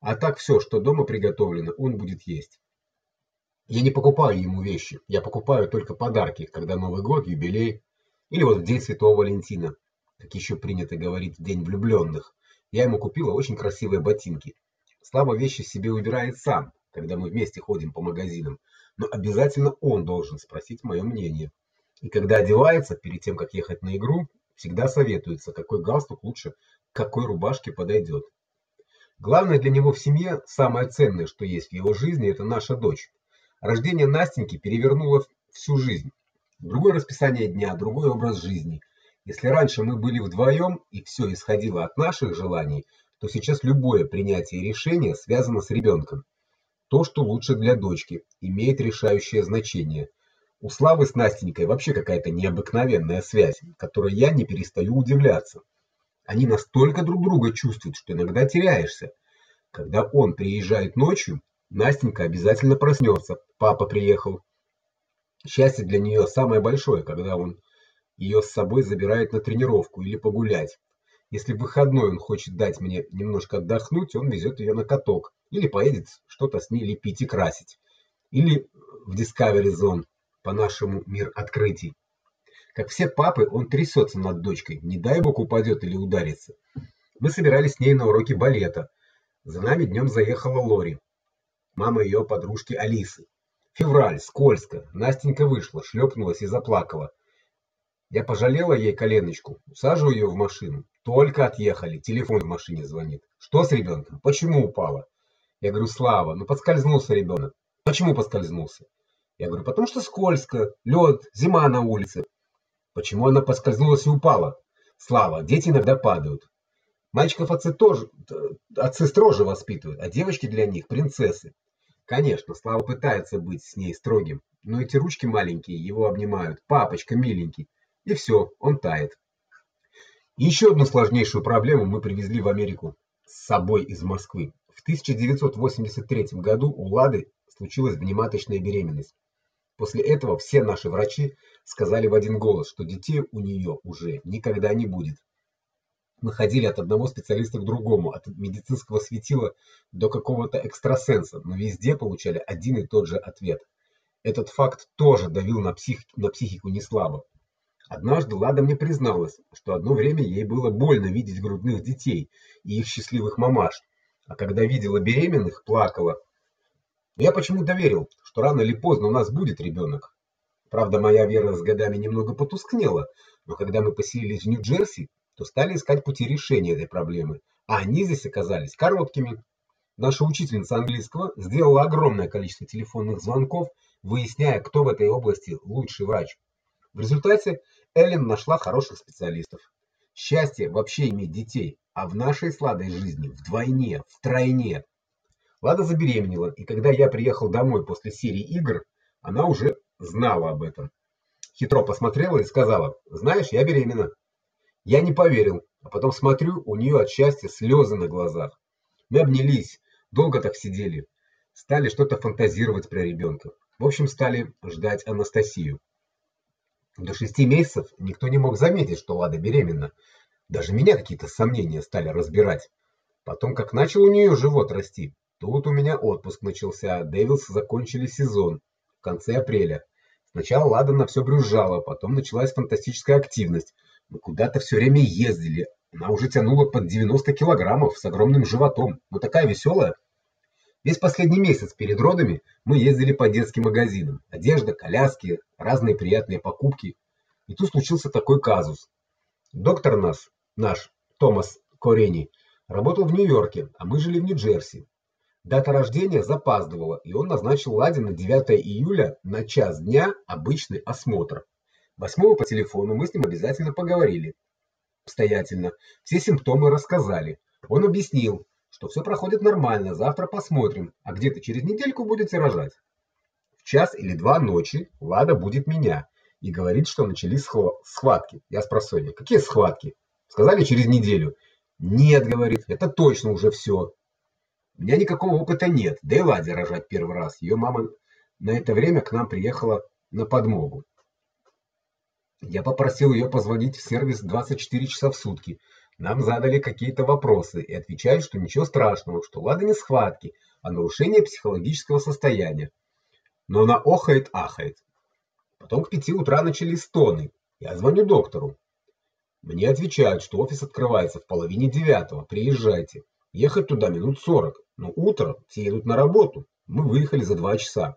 А так все, что дома приготовлено, он будет есть. Я не покупаю ему вещи. Я покупаю только подарки, когда Новый год, юбилей или вот в день Святого Валентина, как еще принято говорить, день влюбленных. Я ему купила очень красивые ботинки. Слава вещи себе выбирает сам, когда мы вместе ходим по магазинам, но обязательно он должен спросить мое мнение. И когда одевается перед тем, как ехать на игру, всегда советуется, какой галстук лучше какой рубашке подойдет. Главное для него в семье, самое ценное, что есть в его жизни это наша дочь. Рождение Настеньки перевернуло всю жизнь. Другое расписание дня, другой образ жизни. Если раньше мы были вдвоем и все исходило от наших желаний, то сейчас любое принятие решения связано с ребенком. То, что лучше для дочки, имеет решающее значение. У Славы с Настенькой вообще какая-то необыкновенная связь, которой я не перестаю удивляться. Они настолько друг друга чувствуют, что иногда теряешься. Когда он приезжает ночью, Настенька обязательно проснется. Папа приехал. Счастье для нее самое большое, когда он ее с собой забирает на тренировку или погулять. Если в выходной он хочет дать мне немножко отдохнуть, он везет ее на каток или поедет что-то с ней лепить и красить. Или в Discovery Zone по-нашему мир открытий. Как все папы, он трясется над дочкой, не дай бог упадет или ударится. Мы собирались с ней на уроки балета. За нами днем заехала Лори, мама ее подружки Алисы. Февраль, скользко. Настенька вышла, шлепнулась и заплакала. Я пожалела ей коленочку, усаживаю ее в машину. Только отъехали, телефон в машине звонит. Что с ребенком? Почему упала? Я говорю: "Слава, ну подскользнулся ребенок». Почему подскользнулся? Я говорю: "Потому что скользко, лед, зима на улице". Почему она поскользнулась и упала? Слава, дети иногда падают. Мальчиков отцы тоже отцы строже воспитывают, а девочки для них принцессы. Конечно, Слава пытается быть с ней строгим, но эти ручки маленькие его обнимают. Папочка миленький. И все, он тает. Еще одну сложнейшую проблему мы привезли в Америку с собой из Москвы. В 1983 году у Лады случилась внематочная беременность. После этого все наши врачи сказали в один голос, что детей у нее уже никогда не будет. Мы ходили от одного специалиста к другому, от медицинского светила до какого-то экстрасенса, но везде получали один и тот же ответ. Этот факт тоже давил на псих на психику неслабо. Однажды Лада мне призналась, что одно время ей было больно видеть грудных детей и их счастливых мамаш, а когда видела беременных, плакала. Я почему-то верил, что рано или поздно у нас будет ребенок. Правда, моя вера с годами немного потускнела, но когда мы поселились в Нью-Джерси, то стали искать пути решения этой проблемы, а они здесь оказались короткими. Наша учительница английского сделала огромное количество телефонных звонков, выясняя, кто в этой области лучший врач. В результате Эллен нашла хороших специалистов. Счастье вообще иметь детей, а в нашей сладой жизни вдвойне, втройне. Лада забеременела, и когда я приехал домой после серии игр, она уже знала об этом. Хитро посмотрела и сказала: "Знаешь, я беременна". Я не поверил, а потом смотрю, у нее от счастья слезы на глазах. Мы обнялись, долго так сидели, стали что-то фантазировать про ребенка. В общем, стали ждать Анастасию. До шести месяцев никто не мог заметить, что Лада беременна. Даже меня какие-то сомнения стали разбирать. Потом, как начал у нее живот расти, тут у меня отпуск начался, Дэвилс закончили сезон в конце апреля. Сначала Лада на все брюзжала, потом началась фантастическая активность. Мы куда-то все время ездили. Она уже тянула под 90 килограммов с огромным животом. Ну такая веселая. Весь последний месяц перед родами мы ездили по детским магазинам. Одежда, коляски, разные приятные покупки. И тут случился такой казус. Доктор нас, наш Томас Корени, работал в Нью-Йорке, а мы жили в Нью-Джерси. Дата рождения запаздывала, и он назначил Ладе на 9 июля на час дня обычный осмотр. 8 по телефону мы с ним обязательно поговорили. Обстоятельно. Все симптомы рассказали. Он объяснил, что все проходит нормально, завтра посмотрим, а где-то через недельку будете рожать. В час или два ночи Лада будет меня и говорит, что начались схватки. Я спросонья: "Какие схватки?" Сказали через неделю. "Нет", говорит. "Это точно уже все. У меня никакого опыта нет. Да и Ладе рожать первый раз. Ее мама на это время к нам приехала на подмогу. Я попросил ее позвонить в сервис 24 часа в сутки нам задали какие-то вопросы и отвечают, что ничего страшного, что Лада не схватки, а нарушение психологического состояния. Но она охает-ахает. Потом к пяти утра начались стоны. Я звоню доктору. Мне отвечают, что офис открывается в половине девятого. Приезжайте. Ехать туда минут сорок. Но утро, все едут на работу. Мы выехали за два часа.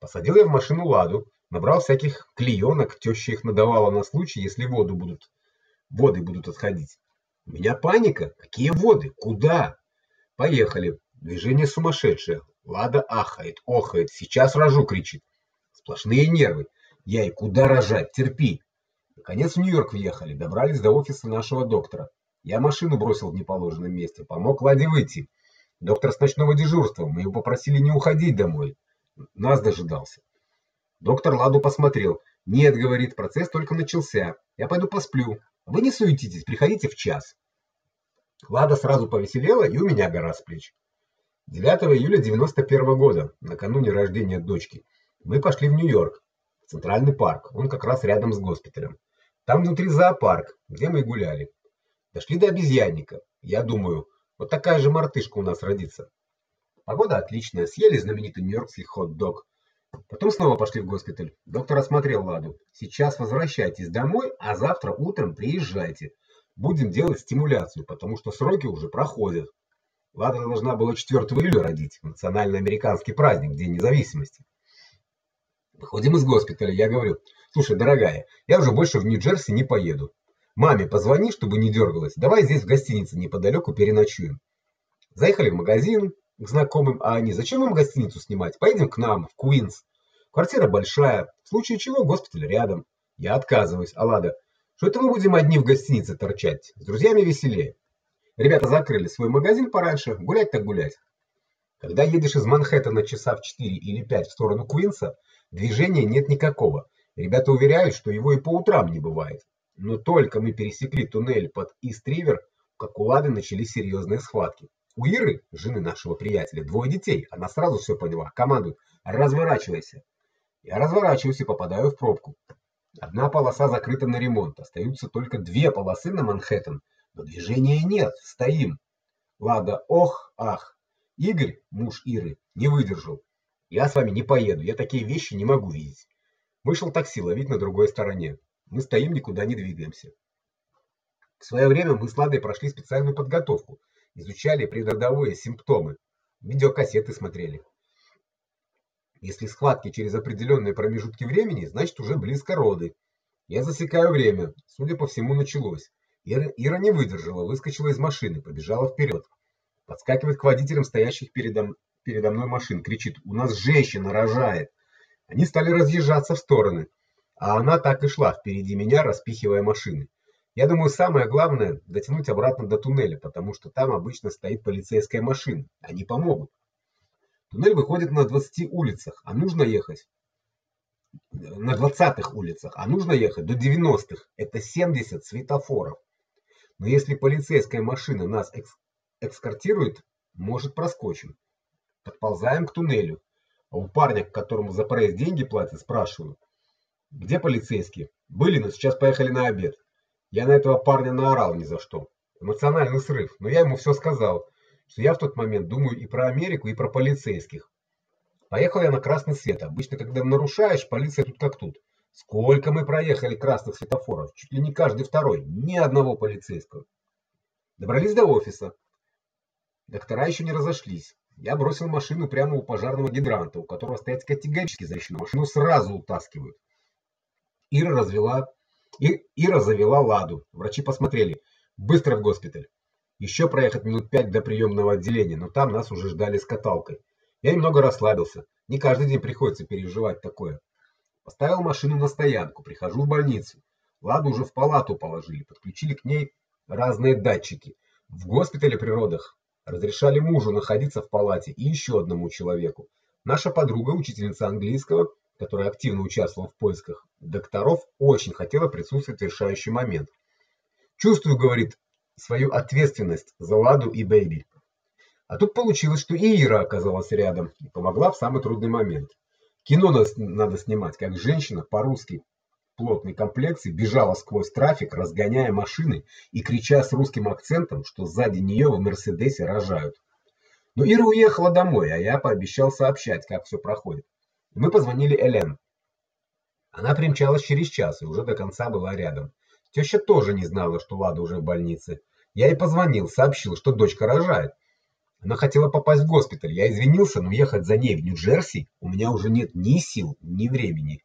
Посадил я в машину Ладу, набрал всяких клеенок, теща их надавала на случай, если воду будут воды будут отходить. У меня паника. Какие воды? Куда? Поехали. Движение сумасшедшее. Лада ахает, охает. Сейчас рожу, кричит. Сплошные нервы. Я и куда рожать? Терпи. Наконец в Нью-Йорк въехали, добрались до офиса нашего доктора. Я машину бросил в неположенном месте, помог Ладе выйти. Доктор с ночного дежурства, мы его попросили не уходить домой. Нас дожидался. Доктор Ладу посмотрел. Нет, говорит, процесс только начался. Я пойду посплю. Вы не суетитесь, приходите в час. Лада сразу повеселела, и у меня гора с плеч. 9 июля 91 -го года, накануне рождения дочки, мы пошли в Нью-Йорк, в Центральный парк. Он как раз рядом с госпиталем. Там внутри зоопарк, где мы и гуляли. Дошли до обезьянника. Я думаю, вот такая же мартышка у нас родится. Погода отличная, съели знаменитый нью-йоркский хот-дог. Потом снова пошли в госпиталь. Доктор осмотрел Ладу. Сейчас возвращайтесь домой, а завтра утром приезжайте. Будем делать стимуляцию, потому что сроки уже проходят. Лада должна была 4 июля родить, национальный американский праздник, День независимости. Выходим из госпиталя. Я говорю: "Слушай, дорогая, я уже больше в Нью-Джерси не поеду. Маме позвони, чтобы не дергалась. Давай здесь в гостинице неподалеку переночуем". Заехали в магазин, к знакомым, а они: "Зачем им гостиницу снимать? Поедем к нам в Куинс. Квартира большая, в случае чего госпиталь рядом". Я отказываюсь. Алада: "Что это мы будем одни в гостинице торчать? С друзьями веселее". Ребята закрыли свой магазин пораньше, гулять так гулять. Когда едешь из Манхэттена часа в 4 или 5 в сторону Куинса, движения нет никакого. Ребята уверяют, что его и по утрам не бывает. Но только мы пересекли туннель под Ист-Ривер, как у Лады начались серьезные схватки. У Иры, жены нашего приятеля, двое детей. Она сразу все поняла. Командует: "Разворачивайся". Я разворачиваюсь и попадаю в пробку. Одна полоса закрыта на ремонт, остаются только две полосы на Манхэттен, но движения нет. Стоим. Лада ох, ах. Игорь, муж Иры, не выдержал. Я с вами не поеду, я такие вещи не могу видеть. Вышел такси ловить на другой стороне. Мы стоим, никуда не двигаемся. В свое время мы с Ладой прошли специальную подготовку, изучали предродовые симптомы, видеокассеты смотрели. Если схватки через определенные промежутки времени, значит уже близко роды. Я засекаю время. Судя по всему, началось. Ира, Ира не выдержала, выскочила из машины, побежала вперед. Подскакивает к водителям стоящих передо, передо мной машин, кричит: "У нас женщина рожает!" Они стали разъезжаться в стороны, а она так и шла впереди меня, распихивая машины. Я думаю, самое главное дотянуть обратно до туннеля, потому что там обычно стоит полицейская машина. Они помогут. Туннель выходит на 20 улицах, а нужно ехать на 20-х улицах, а нужно ехать до 90-х. Это 70 светофоров. Но если полицейская машина нас экс экскортирует, может проскочим. Подползаем к туннелю. А у парня, к которому за проезд деньги платят, спрашиваю: "Где полицейские?" "Были, но сейчас поехали на обед". Я на этого парня наорал ни за что. Эмоциональный срыв. Но я ему все сказал, что я в тот момент думаю и про Америку, и про полицейских. Поехал я на красный свет. Обычно, когда нарушаешь, полиция тут как тут. Сколько мы проехали красных светофоров? Чуть ли не каждый второй, ни одного полицейского. Добрались до офиса. Доктора еще не разошлись. Я бросил машину прямо у пожарного гидранта, у которого стоять категорически запрещено. Машину сразу утаскивают. Ира развела и Ира завела Ладу. Врачи посмотрели. Быстро в госпиталь. Еще проехать минут пять до приемного отделения, но там нас уже ждали с каталкой. Я немного расслабился. Не каждый день приходится переживать такое. Поставил машину на стоянку, прихожу в больницу. Ладу уже в палату положили, подключили к ней разные датчики. В госпитале при родах разрешали мужу находиться в палате и еще одному человеку. Наша подруга, учительница английского, которая активно участвовала в поисках докторов, очень хотела присутствовать в решающий момент. Чувствую, говорит, свою ответственность за Ладу и Бэйби. А тут получилось, что и Ира оказалась рядом и помогла в самый трудный момент. Кино надо снимать, как женщина по-русски плотной комплекции бежала сквозь трафик, разгоняя машины и крича с русским акцентом, что сзади нее в Мерседесе рожают. Но Ира уехала домой, а я пообещал сообщать, как все проходит. Мы позвонили Элен. Она примчалась через час и уже до конца была рядом. Теща тоже не знала, что Лада уже в больнице. Я ей позвонил, сообщил, что дочка рожает. Она хотела попасть в госпиталь. Я извинился, но ехать за ней в Нью-Джерси у меня уже нет ни сил, ни времени.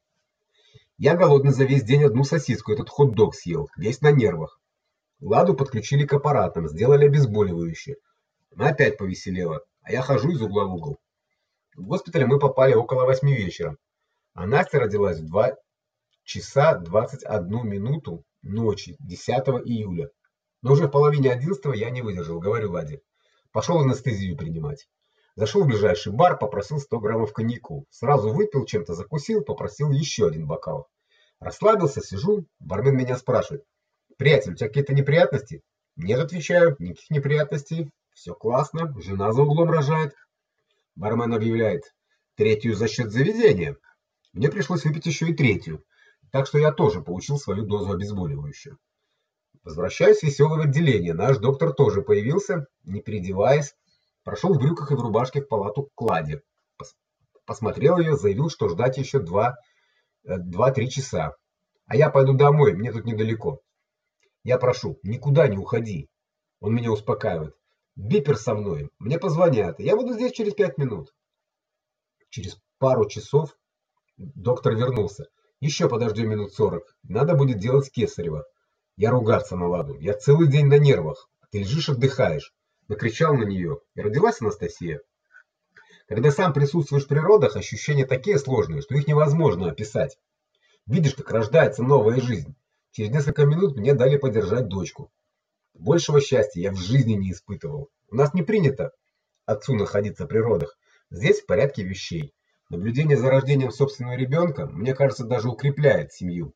Я голодный за весь день одну сосиску этот хот-дог съел, весь на нервах. Ладу подключили к аппаратам, сделали обезболивающее. Она опять повеселела, а я хожу из угла в угол. В госпиталь мы попали около восьми вечера. А Настя родилась в 2 часа 21 минуту ночи 10 июля. Но уже в половине 11 я не выдержал, говорю Ладе. Пошел анестезию принимать. Зашел в ближайший бар, попросил 100 граммов коньяку. Сразу выпил, чем-то закусил, попросил еще один бокал. Расслабился, сижу, бармен меня спрашивает: "Приятель, у тебя какие-то неприятности?" "Нет", отвечаю. "Никаких неприятностей. все классно, жена за углом рожает". Бармен объявляет третью за счет заведения. Мне пришлось выпить еще и третью, так что я тоже получил свою дозу обезболивающего. Возвращаюсь веселое в отделение. Наш доктор тоже появился, не переодеваясь, прошел в брюках и в рубашке в палату к Кладе. Посмотрел ее, заявил, что ждать еще два э, два-три часа. А я пойду домой, мне тут недалеко. Я прошу, никуда не уходи. Он меня успокаивает. Бипер со мной. Мне позвонят. Я буду здесь через пять минут. Через пару часов доктор вернулся. Еще подождем минут сорок. Надо будет делать кесарево. Я ругаться на Ладу. Я целый день на нервах. Ты лежишь, отдыхаешь. Накричал на нее. И родилась Анастасия. Когда сам присутствуешь при родах, ощущения такие сложные, что их невозможно описать. Видишь, как рождается новая жизнь. Через несколько минут мне дали подержать дочку. Большего счастья я в жизни не испытывал. У нас не принято отцу находиться при родах. Здесь в порядке вещей. Наблюдение за рождением собственного ребенка, мне кажется, даже укрепляет семью.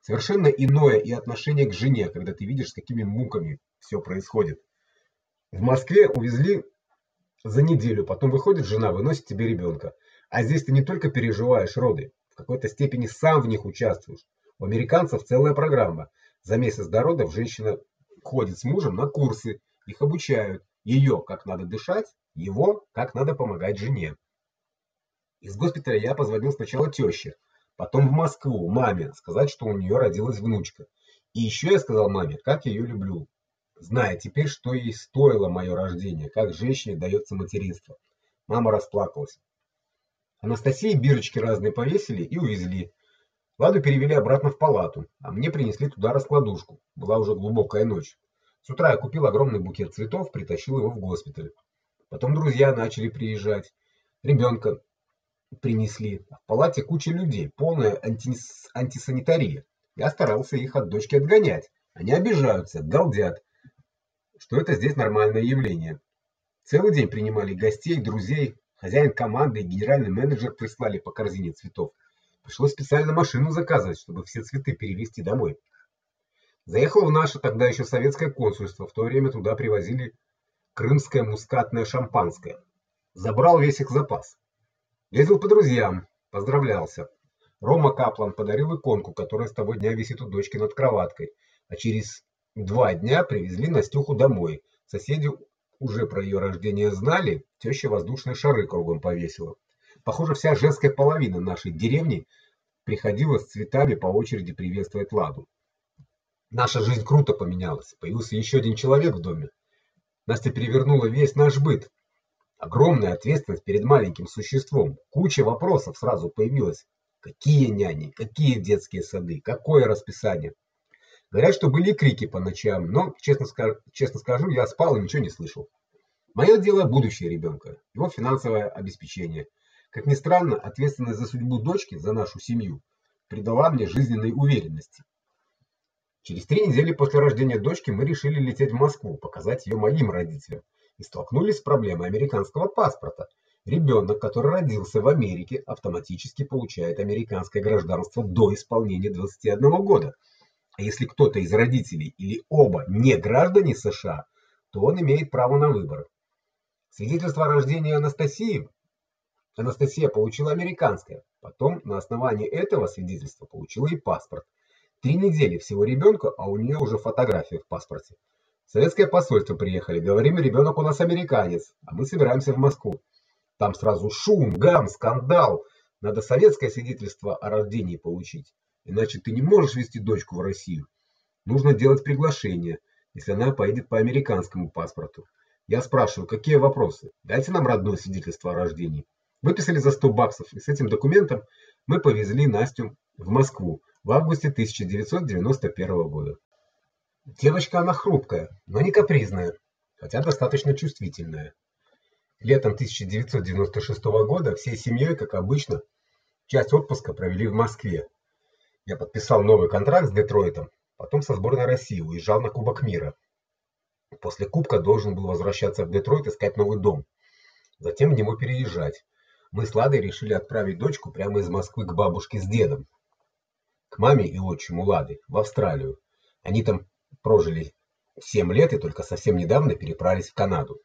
Совершенно иное и отношение к жене, когда ты видишь, с какими муками все происходит. В Москве увезли за неделю, потом выходит жена, выносит тебе ребенка. А здесь ты не только переживаешь роды, в какой-то степени сам в них участвуешь. У американцев целая программа. За месяц до родов женщина ходит с мужем на курсы, их обучают. Ее, как надо дышать, его, как надо помогать жене. Из госпиталя я позвонил сначала тёще, потом в Москву, маме, сказать, что у неё родилась внучка. И ещё я сказал маме, как её люблю, зная теперь, что ей стоило моё рождение, как женщине даётся материнство. Мама расплакалась. Анастасии бирочки разные повесили и увезли. Ладу перевели обратно в палату, а мне принесли туда раскладушку. Была уже глубокая ночь. С утра я купил огромный букет цветов, притащил его в госпиталь. Потом друзья начали приезжать. Ребенка принесли. В палате куча людей, полная антис... антисанитария. Я старался их от дочки отгонять. Они обижаются, галдят, что это здесь нормальное явление. Целый день принимали гостей, друзей, хозяин команды генеральный менеджер прислали по корзине цветов. Пришлось специально машину заказывать, чтобы все цветы перевезти домой. Заехал в наше тогда еще советское консульство. В то время туда привозили крымское мускатное шампанское. Забрал весь их запас. Ездил по друзьям, поздравлялся. Рома Каплан подарил иконку, которая с того дня висит у дочки над кроваткой. А через два дня привезли Настюху домой. Соседи уже про ее рождение знали, теща воздушные шары кругом повесила. Похоже, вся женская половина нашей деревни приходила с цветами по очереди приветствовать Ладу. Наша жизнь круто поменялась. Появился еще один человек в доме. Настя перевернула весь наш быт. Огромная ответственность перед маленьким существом. Куча вопросов сразу появилась. Какие няни, какие детские сады, какое расписание? Говорят, что были крики по ночам, но, честно, честно скажу, я спал и ничего не слышал. Мое дело будущее ребенка, его финансовое обеспечение. Как ни странно, ответственность за судьбу дочки, за нашу семью, придала мне жизненной уверенности. Через три недели после рождения дочки мы решили лететь в Москву, показать ее моим родителям, и столкнулись с проблемой американского паспорта. Ребенок, который родился в Америке, автоматически получает американское гражданство до исполнения 21 года. А если кто-то из родителей или оба не граждане США, то он имеет право на выбор. Свидетельство о рождении Анастасии Анастасия получила американское. Потом на основании этого свидетельства получила и паспорт. Три недели всего ребенку, а у нее уже фотография в паспорте. советское посольство приехали, говорим, ребенок у нас американец, а мы собираемся в Москву. Там сразу шум, гам, скандал. Надо советское свидетельство о рождении получить, иначе ты не можешь везти дочку в Россию. Нужно делать приглашение, если она поедет по американскому паспорту. Я спрашиваю, какие вопросы? Дайте нам родное свидетельство о рождении. Выписали за 100 баксов, и с этим документом мы повезли Настю в Москву в августе 1991 года. Девочка она хрупкая, но не капризная, хотя достаточно чувствительная. Летом 1996 года всей семьей, как обычно, часть отпуска провели в Москве. Я подписал новый контракт с Детройтом, потом со сборной России уезжал на Кубок мира. После Кубка должен был возвращаться в Детройт искать новый дом. Затем к нему переезжать. Мы с Ладой решили отправить дочку прямо из Москвы к бабушке с дедом, к маме и отчиму Лады в Австралию. Они там прожили 7 лет и только совсем недавно переправились в Канаду.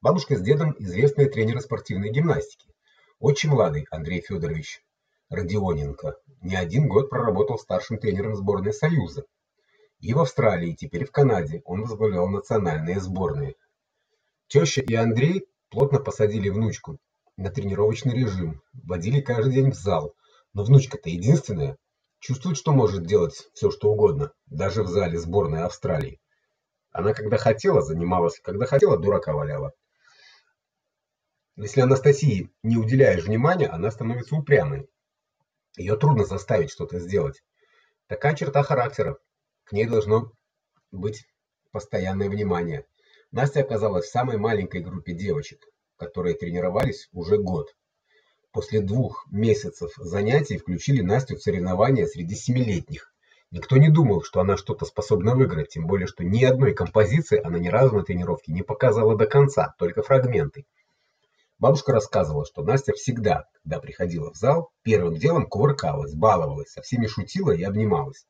Бабушка с дедом известные тренеры спортивной гимнастики. Отчим Лады Андрей Федорович Родионенко не один год проработал старшим тренером сборной Союза. И в Австралии, и теперь в Канаде он возглавлял национальные сборные. Теща и Андрей плотно посадили внучку на тренировочный режим, водили каждый день в зал. Но внучка-то единственная, Чувствует, что может делать все, что угодно, даже в зале сборной Австралии. Она когда хотела, занималась, когда хотела, дурака валяла. Если Анастасии не уделяешь внимания, она становится упрямой. Ее трудно заставить что-то сделать. Такая черта характера. К ней должно быть постоянное внимание. Настя оказалась в самой маленькой группе девочек, которые тренировались уже год. После двух месяцев занятий включили Настю в соревнования среди семилетних. Никто не думал, что она что-то способна выиграть, тем более что ни одной композиции она ни разу на тренировке не показала до конца, только фрагменты. Бабушка рассказывала, что Настя всегда, когда приходила в зал, первым делом кувыркалась, баловалась, со всеми шутила и обнималась.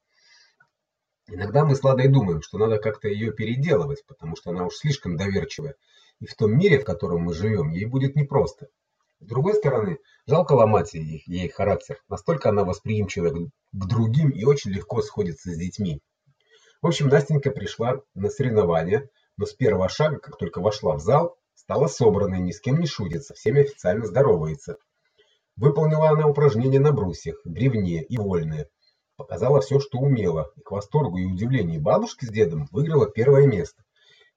Иногда мы с Ладой думаем, что надо как-то ее переделывать, потому что она уж слишком доверчивая, и в том мире, в котором мы живем, ей будет непросто. С другой стороны, жалко ломать ей, ей характер. Настолько она восприимчива к, другим и очень легко сходится с детьми. В общем, Настенька пришла на соревнования, но с первого шага, как только вошла в зал, стала собранной, ни с кем не шутит, со всеми официально здоровается. Выполнила она упражнения на брусьях, бревне и вольные. Показала все, что умела, и к восторгу и удивлению бабушки с дедом выиграла первое место.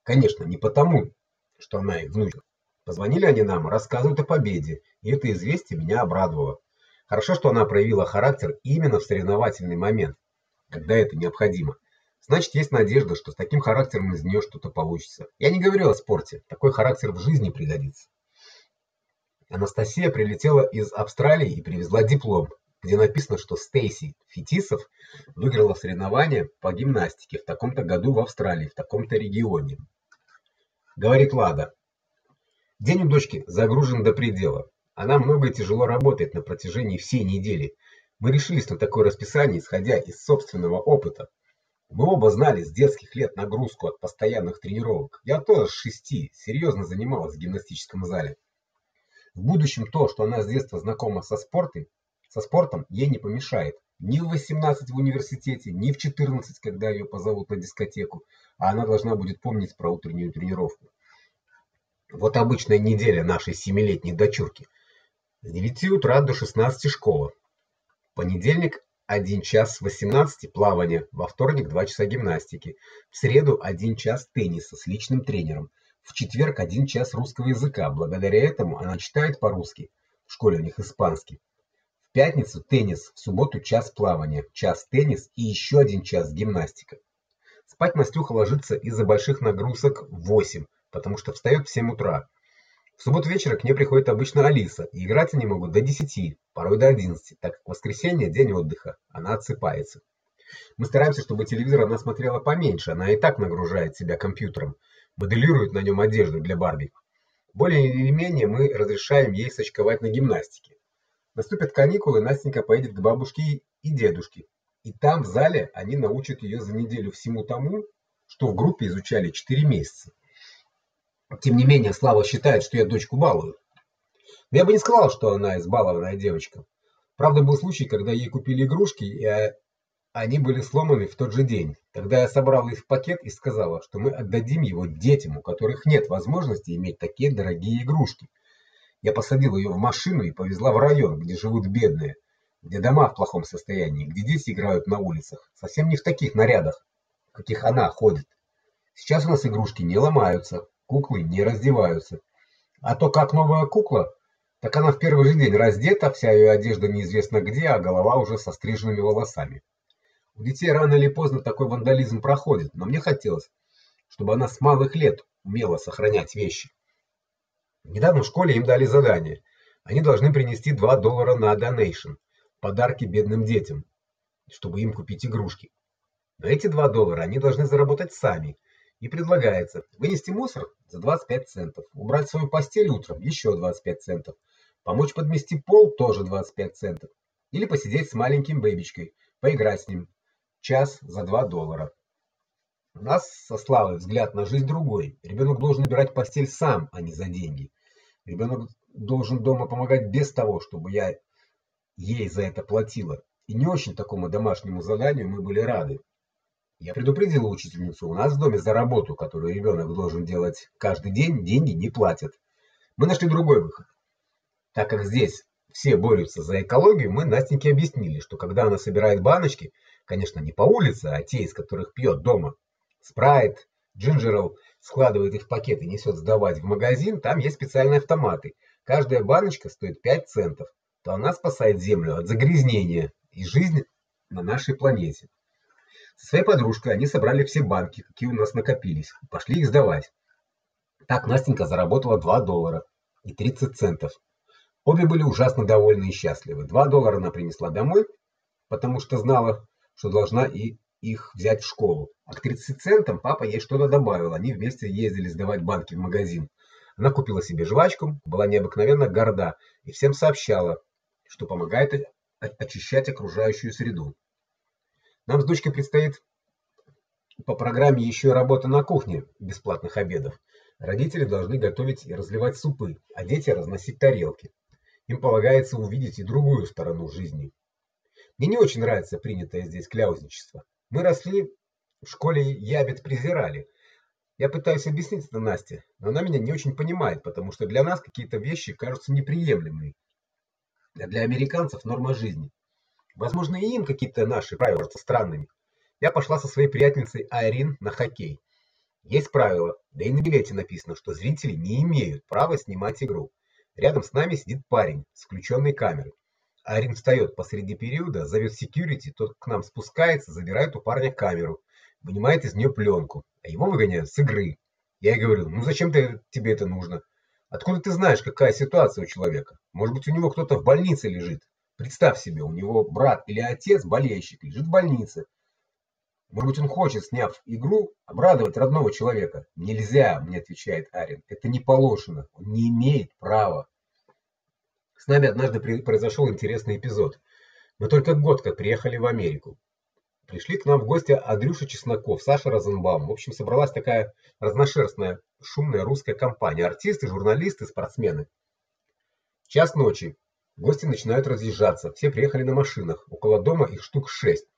Конечно, не потому, что она их внучка. Позвонили они нам, рассказывают о победе, и это известие меня обрадовало. Хорошо, что она проявила характер именно в соревновательный момент, когда это необходимо. Значит, есть надежда, что с таким характером из нее что-то получится. Я не говорю о спорте, такой характер в жизни пригодится. Анастасия прилетела из Австралии и привезла диплом, где написано, что Стейси Фетисов выиграла соревнование по гимнастике в таком-то году в Австралии, в таком-то регионе. Говорит Лада. День у дочки загружен до предела. Она много и тяжело работает на протяжении всей недели. Мы решились на такое расписание, исходя из собственного опыта. Мы оба знали с детских лет нагрузку от постоянных тренировок. Я тоже с шести серьезно занималась в гимнастическом зале. В будущем то, что она с детства знакома со спортом, со спортом ей не помешает. Ни в 18 в университете, ни в 14, когда ее позовут на дискотеку, а она должна будет помнить про утреннюю тренировку. Вот обычная неделя нашей семилетней дочурки – с 9 утра до 16 школа. Понедельник 1 час с 18 плавание, во вторник 2 часа гимнастики, в среду 1 час тенниса с личным тренером, в четверг 1 час русского языка. Благодаря этому она читает по-русски. В школе у них испанский. Пятницу теннис, в субботу час плавания, час теннис и еще один час гимнастика. Спать Настюха ложится из-за больших нагрузок в 8, потому что встает в 7 утра. В субботу вечером к ней приходит обычно Алиса, и играть они могут до 10, порой до 11, так как воскресенье день отдыха. Она отсыпается. Мы стараемся, чтобы телевизор она смотрела поменьше. Она и так нагружает себя компьютером, моделирует на нем одежду для Барби. Более или менее мы разрешаем ей сочковать на гимнастике. Наступят каникулы, Настенька поедет к бабушке и дедушке. И там в зале они научат ее за неделю всему тому, что в группе изучали 4 месяца. Тем не менее, Слава считает, что я дочку балую. Но я бы не сказал, что она избалованная девочка. Правда, был случай, когда ей купили игрушки, и а, они были сломаны в тот же день. Тогда я собрал их в пакет и сказала, что мы отдадим его детям, у которых нет возможности иметь такие дорогие игрушки. Я посадил ее в машину и повезла в район, где живут бедные, где дома в плохом состоянии, где дети играют на улицах, совсем не в таких нарядах, в каких она ходит. Сейчас у нас игрушки не ломаются, Куклы не раздеваются. А то как новая кукла, так она в первый же день раздета, вся ее одежда неизвестно где, а голова уже со стриженными волосами. У детей рано или поздно такой вандализм проходит, но мне хотелось, чтобы она с малых лет умела сохранять вещи. Недавно в школе им дали задание. Они должны принести 2 доллара на donation, подарки бедным детям, чтобы им купить игрушки. Но эти 2 доллара они должны заработать сами – и предлагается вынести мусор за 25 центов, убрать свою постель утром еще 25 центов, помочь подмести пол тоже 25 центов или посидеть с маленьким бэбичкой, поиграть с ним час за 2 доллара. У нас со Славой взгляд на жизнь другой. Ребенок должен убирать постель сам, а не за деньги. Ребенок должен дома помогать без того, чтобы я ей за это платила. И не очень такому домашнему заданию мы были рады. Я предупредила учительницу: "У нас в доме за работу, которую ребенок должен делать каждый день, деньги не платят". Мы нашли другой выход. Так как здесь все борются за экологию, мы Настеньке объяснили, что когда она собирает баночки, конечно, не по улице, а те, из которых пьет дома, спрайт, джинджерл, складывает их в пакеты и несет сдавать в магазин, там есть специальные автоматы. Каждая баночка стоит 5 центов. То она спасает землю от загрязнения и жизнь на нашей планете. Со своей подружкой они собрали все банки, какие у нас накопились, пошли их сдавать. Так Настенька заработала 2 доллара и 30 центов. Обе были ужасно довольны и счастливы. 2 доллара она принесла домой, потому что знала, что должна и их взять в школу. А к 30 центам папа ей что-то добавил. Они вместе ездили сдавать банки в магазин. Она купила себе жвачку, была необыкновенно горда и всем сообщала, что помогает очищать окружающую среду. Нам с дочкой предстоит по программе еще и работа на кухне бесплатных обедов. Родители должны готовить и разливать супы, а дети разносить тарелки. Им полагается увидеть и другую сторону жизни. Мне не очень нравится принятое здесь кляузничество. Мы росли в школе ябед презирали. Я пытаюсь объяснить это Насте, но она меня не очень понимает, потому что для нас какие-то вещи кажутся неприемлемыми. а для американцев норма жизни. Возможно, и им какие-то наши правила странными. Я пошла со своей приятельницей Айрин на хоккей. Есть правило, да и на билете написано, что зрители не имеют права снимать игру. Рядом с нами сидит парень с включенной камерой. Айрин встает посреди периода, зовет секьюрити, тот к нам спускается, забирает у парня камеру, вынимает из нее пленку, а его выгоняют с игры. Я ей говорю: "Ну зачем ты, тебе это нужно? Откуда ты знаешь, какая ситуация у человека? Может быть, у него кто-то в больнице лежит? Представь себе, у него брат или отец болельщик, лежит в больнице. Может быть, он хочет, сняв игру, обрадовать родного человека. Нельзя, мне отвечает Арин. Это не положено. Он не имеет права. С нами однажды произошел интересный эпизод. Мы только год как приехали в Америку. Пришли к нам в гости Андрюша Чесноков, Саша Розенбаум. В общем, собралась такая разношерстная, шумная русская компания: артисты, журналисты, спортсмены. Час ночи. Гости начинают разъезжаться. Все приехали на машинах. Около дома их штук шесть.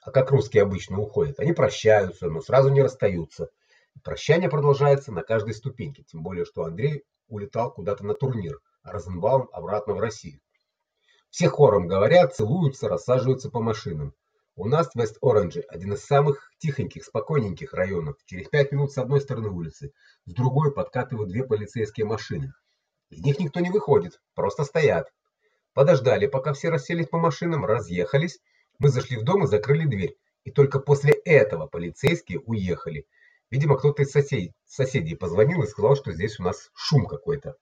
А как русские обычно уходят? Они прощаются, но сразу не расстаются. прощание продолжается на каждой ступеньке, тем более что Андрей улетал куда-то на турнир, Розенбаум обратно в Россию. Все хором говорят, целуются, рассаживаются по машинам. У нас в Вест-Оранже один из самых тихоньких, спокойненьких районов. Через пять минут с одной стороны улицы, с другой подкатывают две полицейские машины. Из них никто не выходит, просто стоят. Подождали, пока все расселись по машинам, разъехались. Мы зашли в дом и закрыли дверь. И только после этого полицейские уехали. Видимо, кто-то из соседей, соседей позвонил и сказал, что здесь у нас шум какой-то.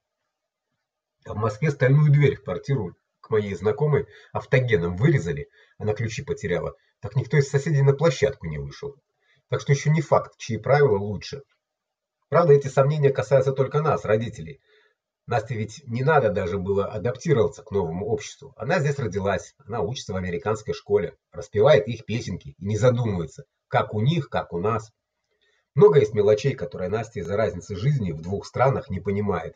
В Москве стальную дверь в квартиру к моей знакомой автогеном вырезали, она ключи потеряла так никто из соседей на площадку не вышел. Так что еще не факт, чьи правила лучше. Правда, эти сомнения касаются только нас, родителей. Насте ведь не надо даже было адаптироваться к новому обществу. Она здесь родилась, она учится в американской школе, распевает их песенки и не задумывается, как у них, как у нас. Много есть мелочей, которые Настя из-за разницы жизни в двух странах не понимает.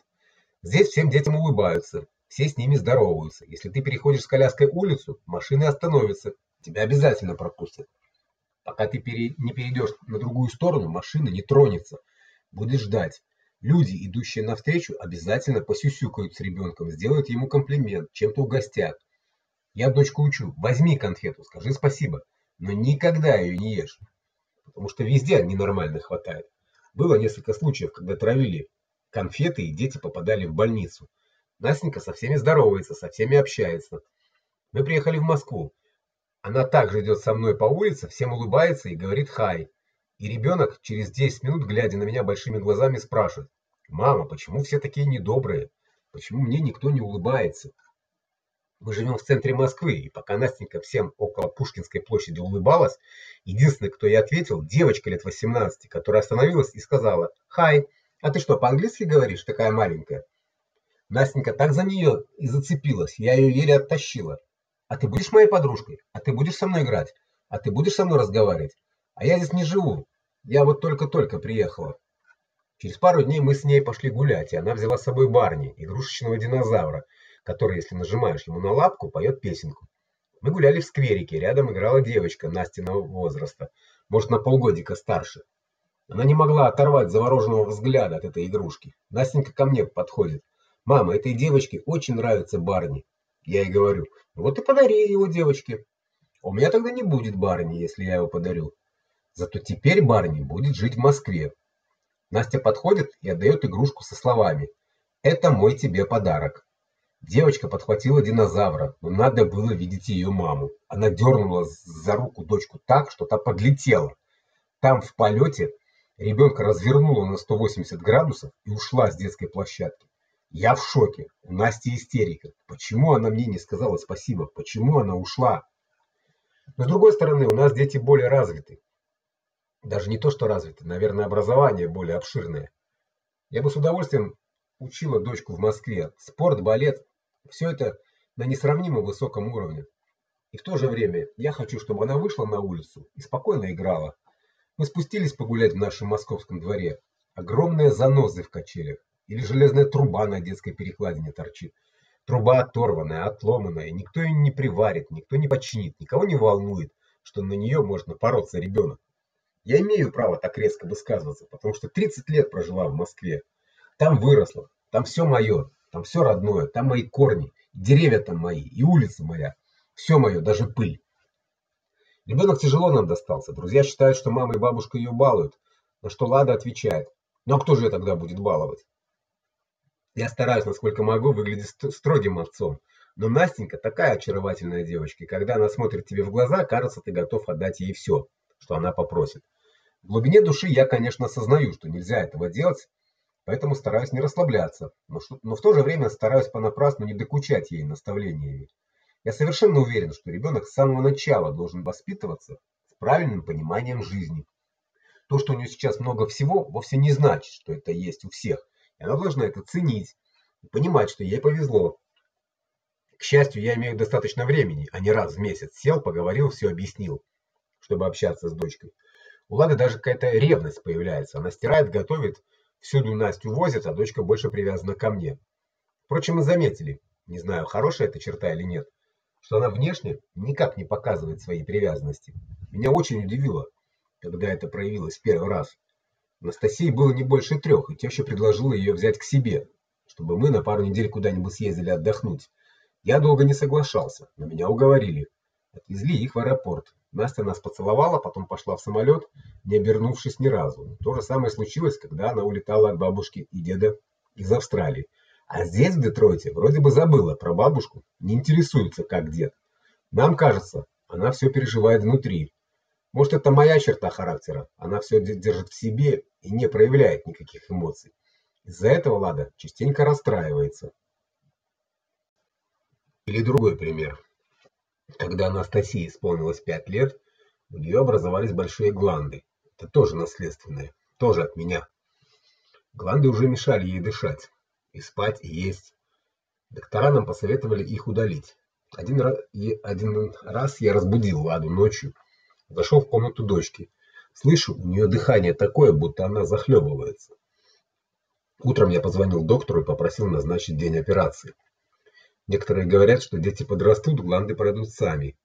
Здесь всем детям улыбаются, все с ними здороваются. Если ты переходишь с коляской улицу, машины остановятся, тебя обязательно пропустят. Пока ты пере... не перейдешь на другую сторону, машина не тронется. Будешь ждать. Люди, идущие навстречу, обязательно посюсюкают с ребенком, сделают ему комплимент, чем-то угостят. Я дочку учу: возьми конфету, скажи спасибо, но никогда ее не ешь, потому что везде ненормальных хватает. Было несколько случаев, когда травили конфеты, и дети попадали в больницу. Настенька со всеми здоровается, со всеми общается. Мы приехали в Москву. Она также идет со мной по улице, всем улыбается и говорит хай. И ребенок через 10 минут, глядя на меня большими глазами, спрашивает: "Мама, почему все такие недобрые? Почему мне никто не улыбается?" Мы живем в центре Москвы, и пока Настенька всем около Пушкинской площади улыбалась, единственный, кто ей ответил, девочка лет 18, которая остановилась и сказала: "Хай, а ты что, по-английски говоришь, такая маленькая?" Настенька так за нее и зацепилась, я ее еле оттащила. А ты будешь моей подружкой? А ты будешь со мной играть? А ты будешь со мной разговаривать? А я здесь не живу. Я вот только-только приехала. Через пару дней мы с ней пошли гулять, и она взяла с собой Барни, игрушечного динозавра, который, если нажимаешь ему на лапку, поет песенку. Мы гуляли в скверике, рядом играла девочка Настиного возраста, может, на полгодика старше. Она не могла оторвать завороженного взгляда от этой игрушки. Настенька ко мне подходит. Мама, этой девочке очень нравится Барни. Я ей говорю: "Вот и подари его девочке. У меня тогда не будет Барни, если я его подарю. Зато теперь Барни будет жить в Москве". Настя подходит и отдает игрушку со словами: "Это мой тебе подарок". Девочка подхватила динозавра, но надо было видеть ее маму. Она дернула за руку дочку так, что та подлетела. Там в полете ребенка развернула на 180 градусов и ушла с детской площадки. Я в шоке. У Насти истерика. Почему она мне не сказала спасибо? Почему она ушла? Но с другой стороны, у нас дети более развиты. Даже не то, что развиты, наверное, образование более обширное. Я бы с удовольствием учила дочку в Москве. Спорт, балет все это на несравнимо высоком уровне. И в то же время я хочу, чтобы она вышла на улицу и спокойно играла. Мы спустились погулять в нашем московском дворе. Огромные занозы в качелях. Или железная труба на детской перекладине торчит. Труба оторванная, отломанная, никто ее не приварит, никто не починит, никого не волнует, что на нее можно пороться ребенок. Я имею право так резко высказываться, потому что 30 лет прожила в Москве. Там выросла, там все мое. Там все родное, там мои корни, деревья там мои и улица моя. все мое, даже пыль. Ребенок тяжело нам достался. Друзья считают, что мама и бабушка ее балуют, на что Лада отвечает: "Ну а кто же ее тогда будет баловать?" Я стараюсь, насколько могу, выглядеть строгим отцом. Но Настенька такая очаровательная девочка, и когда она смотрит тебе в глаза, кажется, ты готов отдать ей все, что она попросит. В глубине души я, конечно, осознаю, что нельзя этого делать, поэтому стараюсь не расслабляться, но, но в то же время стараюсь понапрасну не докучать ей наставлениями. Я совершенно уверен, что ребенок с самого начала должен воспитываться с правильным пониманием жизни. То, что у нее сейчас много всего, вовсе не значит, что это есть у всех. И она должна это ценить и понимать, что ей повезло. К счастью, я имею достаточно времени, а не раз в месяц сел, поговорил, все объяснил, чтобы общаться с дочкой. У Лады даже какая-то ревность появляется. Она стирает, готовит, всюду Настю возит, а дочка больше привязана ко мне. Впрочем, мы заметили, не знаю, хорошая эта черта или нет, что она внешне никак не показывает своей привязанности. Меня очень удивило, когда это проявилось первый раз. Анастасии было не больше трех, и теща предложила ее взять к себе, чтобы мы на пару недель куда-нибудь съездили отдохнуть. Я долго не соглашался, но меня уговорили. Отвезли их в аэропорт. Настя нас поцеловала, потом пошла в самолет, не обернувшись ни разу. То же самое случилось, когда она улетала от бабушки и деда из Австралии. А здесь, в Детройте, вроде бы забыла про бабушку, не интересуется, как дед. Нам кажется, она все переживает внутри. Может, это моя черта характера. Она все держит в себе и не проявляет никаких эмоций. Из-за этого Лада частенько расстраивается. Или другой пример. Когда Анастасии исполнилось пять лет, у нее образовались большие гланды. Это тоже наследственное, тоже от меня. Гланды уже мешали ей дышать, и спать, и есть. Доктора нам посоветовали их удалить. Один раз, один раз я разбудил Ладу ночью, зашел в комнату дочки. Слышу, у нее дыхание такое, будто она захлебывается. Утром я позвонил доктору и попросил назначить день операции. Некоторые говорят, что дети подрастут, гланды пройдут сами.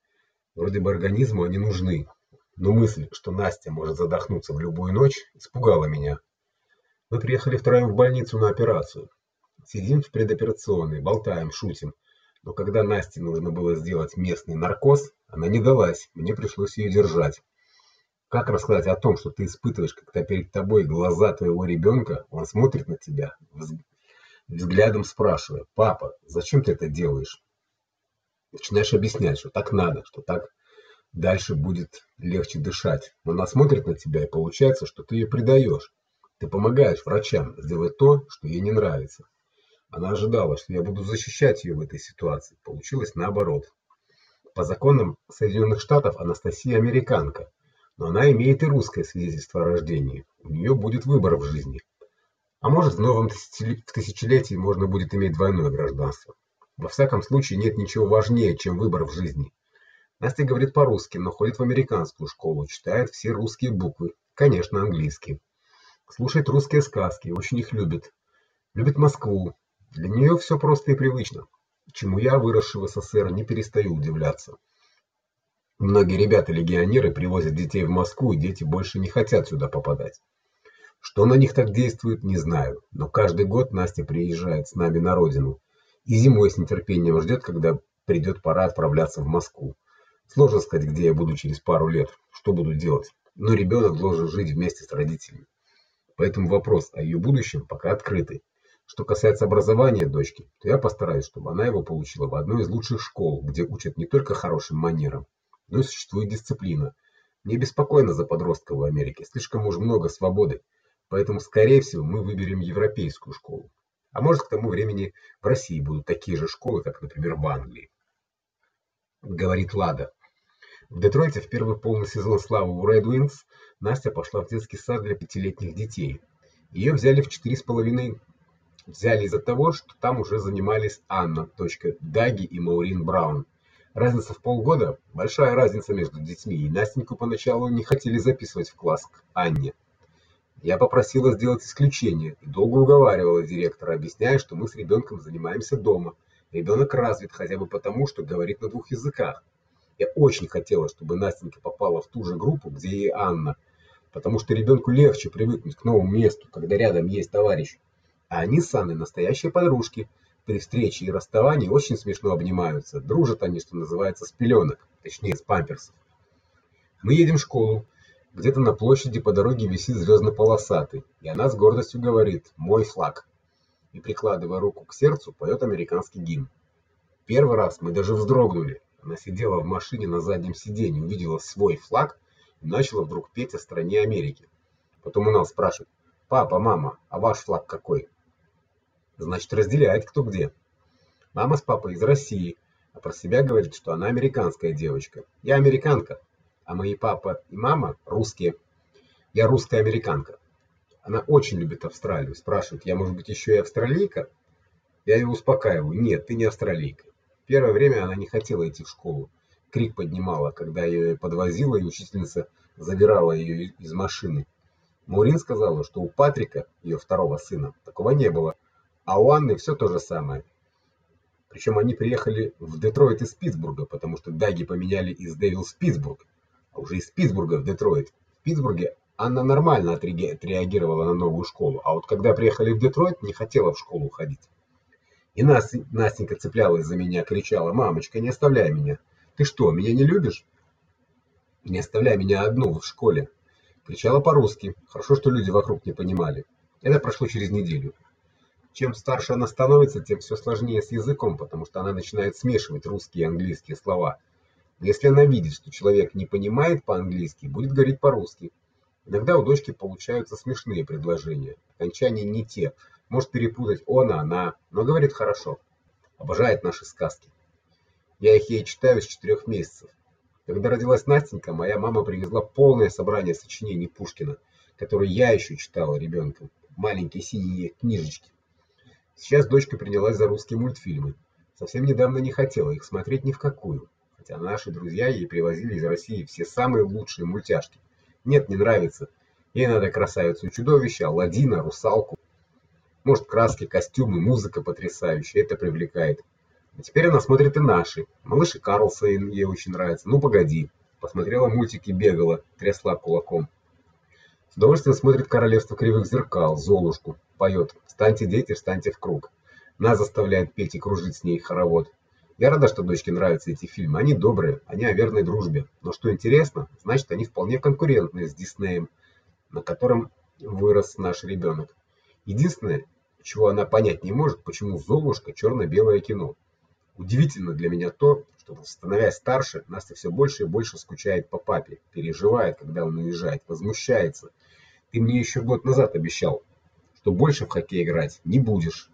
Вроде бы организму они нужны. Но мысль, что Настя может задохнуться в любую ночь, испугала меня. Мы приехали втроем в больницу на операцию. Сидим в предоперационной, болтаем, шутим. Но когда Насте нужно было сделать местный наркоз, она не далась. Мне пришлось ее держать. Как рассказать о том, что ты испытываешь, когда перед тобой глаза твоего ребенка, он смотрит на тебя, взглядом спрашивая: "Папа, зачем ты это делаешь?" Начинаешь объяснять, что так надо, что так дальше будет легче дышать. Но она смотрит на тебя, и получается, что ты ее предаешь. Ты помогаешь врачам сделать то, что ей не нравится. Она ожидала, что я буду защищать ее в этой ситуации. Получилось наоборот. По законам Соединенных Штатов Анастасия американка, но она имеет и русское свидетельство о рождении. У нее будет выбор в жизни. А может, в новом тысячелетии можно будет иметь двойное гражданство. Во всяком случае, нет ничего важнее, чем выбор в жизни. Настя говорит по-русски, но ходит в американскую школу, читает все русские буквы, конечно, английские. Слушает русские сказки, очень их любит. Любит Москву. Для нее все просто и привычно, чему я, выросший в СССР, не перестаю удивляться. Многие ребята-легионеры привозят детей в Москву, и дети больше не хотят сюда попадать. Что на них так действует, не знаю, но каждый год Настя приезжает с нами на родину и зимой с нетерпением ждет, когда придет пора отправляться в Москву. Сложно сказать, где я буду через пару лет, что буду делать. Но ребенок должен жить вместе с родителями. Поэтому вопрос о ее будущем пока открытый. Что касается образования дочки, то я постараюсь, чтобы она его получила в одной из лучших школ, где учат не только хорошим манерам, но и существует дисциплина. Мне беспокойно за подростков в Америке, слишком уж много свободы. Поэтому, скорее всего, мы выберем европейскую школу. А может, к тому времени в России будут такие же школы, как, например, в Англии. Говорит Лада. В Детройте в первый полный сезон славы у Red Wings Настя пошла в детский сад для пятилетних детей. Ее взяли в четыре с половиной взяли из-за того, что там уже занимались Анна, Даги и Маурин Браун. Разница в полгода большая разница между детьми, и Настеньку поначалу не хотели записывать в класс к Анне. Я попросила сделать исключение и долго уговаривала директора, объясняя, что мы с ребенком занимаемся дома. Ребенок развит хотя бы потому, что говорит на двух языках. Я очень хотела, чтобы Настенька попала в ту же группу, где и Анна, потому что ребенку легче привыкнуть к новому месту, когда рядом есть товарищ. А они с Анной настоящие подружки, при встрече и расставании очень смешно обнимаются. Дружат они, что называется, с пеленок, точнее, с памперсов. Мы едем в школу. Где-то на площади по дороге висит звездно-полосатый, и она с гордостью говорит: "Мой флаг". И прикладывая руку к сердцу, поет американский гимн. Первый раз мы даже вздрогнули. Она сидела в машине на заднем сиденье, увидела свой флаг и начала вдруг петь о стране Америки. Потом у нас спрашивает: "Папа, мама, а ваш флаг какой?" Значит, разделяет кто где. Мама с папой из России, а про себя говорит, что она американская девочка. Я американка, а мои папа и мама русские. Я русская американка. Она очень любит Австралию. Спрашивает: "Я, может быть, еще и австралийка?" Я ее успокаиваю: "Нет, ты не австралийка". Первое время она не хотела идти в школу. Крик поднимала, когда ее подвозила и учительница забирала ее из машины. Маурин сказала, что у Патрика, ее второго сына, такого не было. А у Анны все то же самое. Причем они приехали в Детройт из Питтсбурга, потому что Даги поменяли из Дэвилс Питтсбург, а уже из Питтсбурга в Детройт. В Питтсбурге Анна нормально отреагировала на новую школу, а вот когда приехали в Детройт, не хотела в школу ходить. И нас Настенька цеплялась за меня, кричала: "Мамочка, не оставляй меня. Ты что, меня не любишь? Не оставляй меня одну в школе". Кричала по-русски. Хорошо, что люди вокруг не понимали. Это прошло через неделю. Чем старше она становится, тем все сложнее с языком, потому что она начинает смешивать русские и английские слова. Если она видит, что человек не понимает по-английски, будет говорить по-русски. Иногда у дочки получаются смешные предложения. Окончания не те. Может перепутать он, она, но говорит хорошо. Обожает наши сказки. Я их ей читаю с четырех месяцев. Когда родилась Настенька, моя мама привезла полное собрание сочинений Пушкина, которые я еще читала ребенком. Маленькие синие книжечки. Сейчас дочка принялась за русские мультфильмы. Совсем недавно не хотела их смотреть ни в какую, хотя наши друзья ей привозили из России все самые лучшие мультяшки. Нет, не нравится. Ей надо красавицу и чудовище, Аладдина, русалку. Может, краски, костюмы, музыка потрясающая, это привлекает. А теперь она смотрит и наши. Малыш и Карлсон ей очень нравится. Ну погоди. Посмотрела мультики, бегала, трясла кулаком. С удовольствием смотрит Королевство кривых зеркал, Золушку поет «Встаньте, дети, встаньте в круг». Нас заставляет петь и кружить с ней хоровод. Я рада, что дочке нравятся эти фильмы. Они добрые, они о верной дружбе. Но что интересно, значит, они вполне конкурентны с Диснеем, на котором вырос наш ребенок. Единственное, чего она понять не может, почему Золушка черно белое кино. Удивительно для меня то, что становясь старше, Настя все больше и больше скучает по папе, переживает, когда он уезжает, возмущается. Ты мне еще год назад обещал, что больше в хоккей играть не будешь.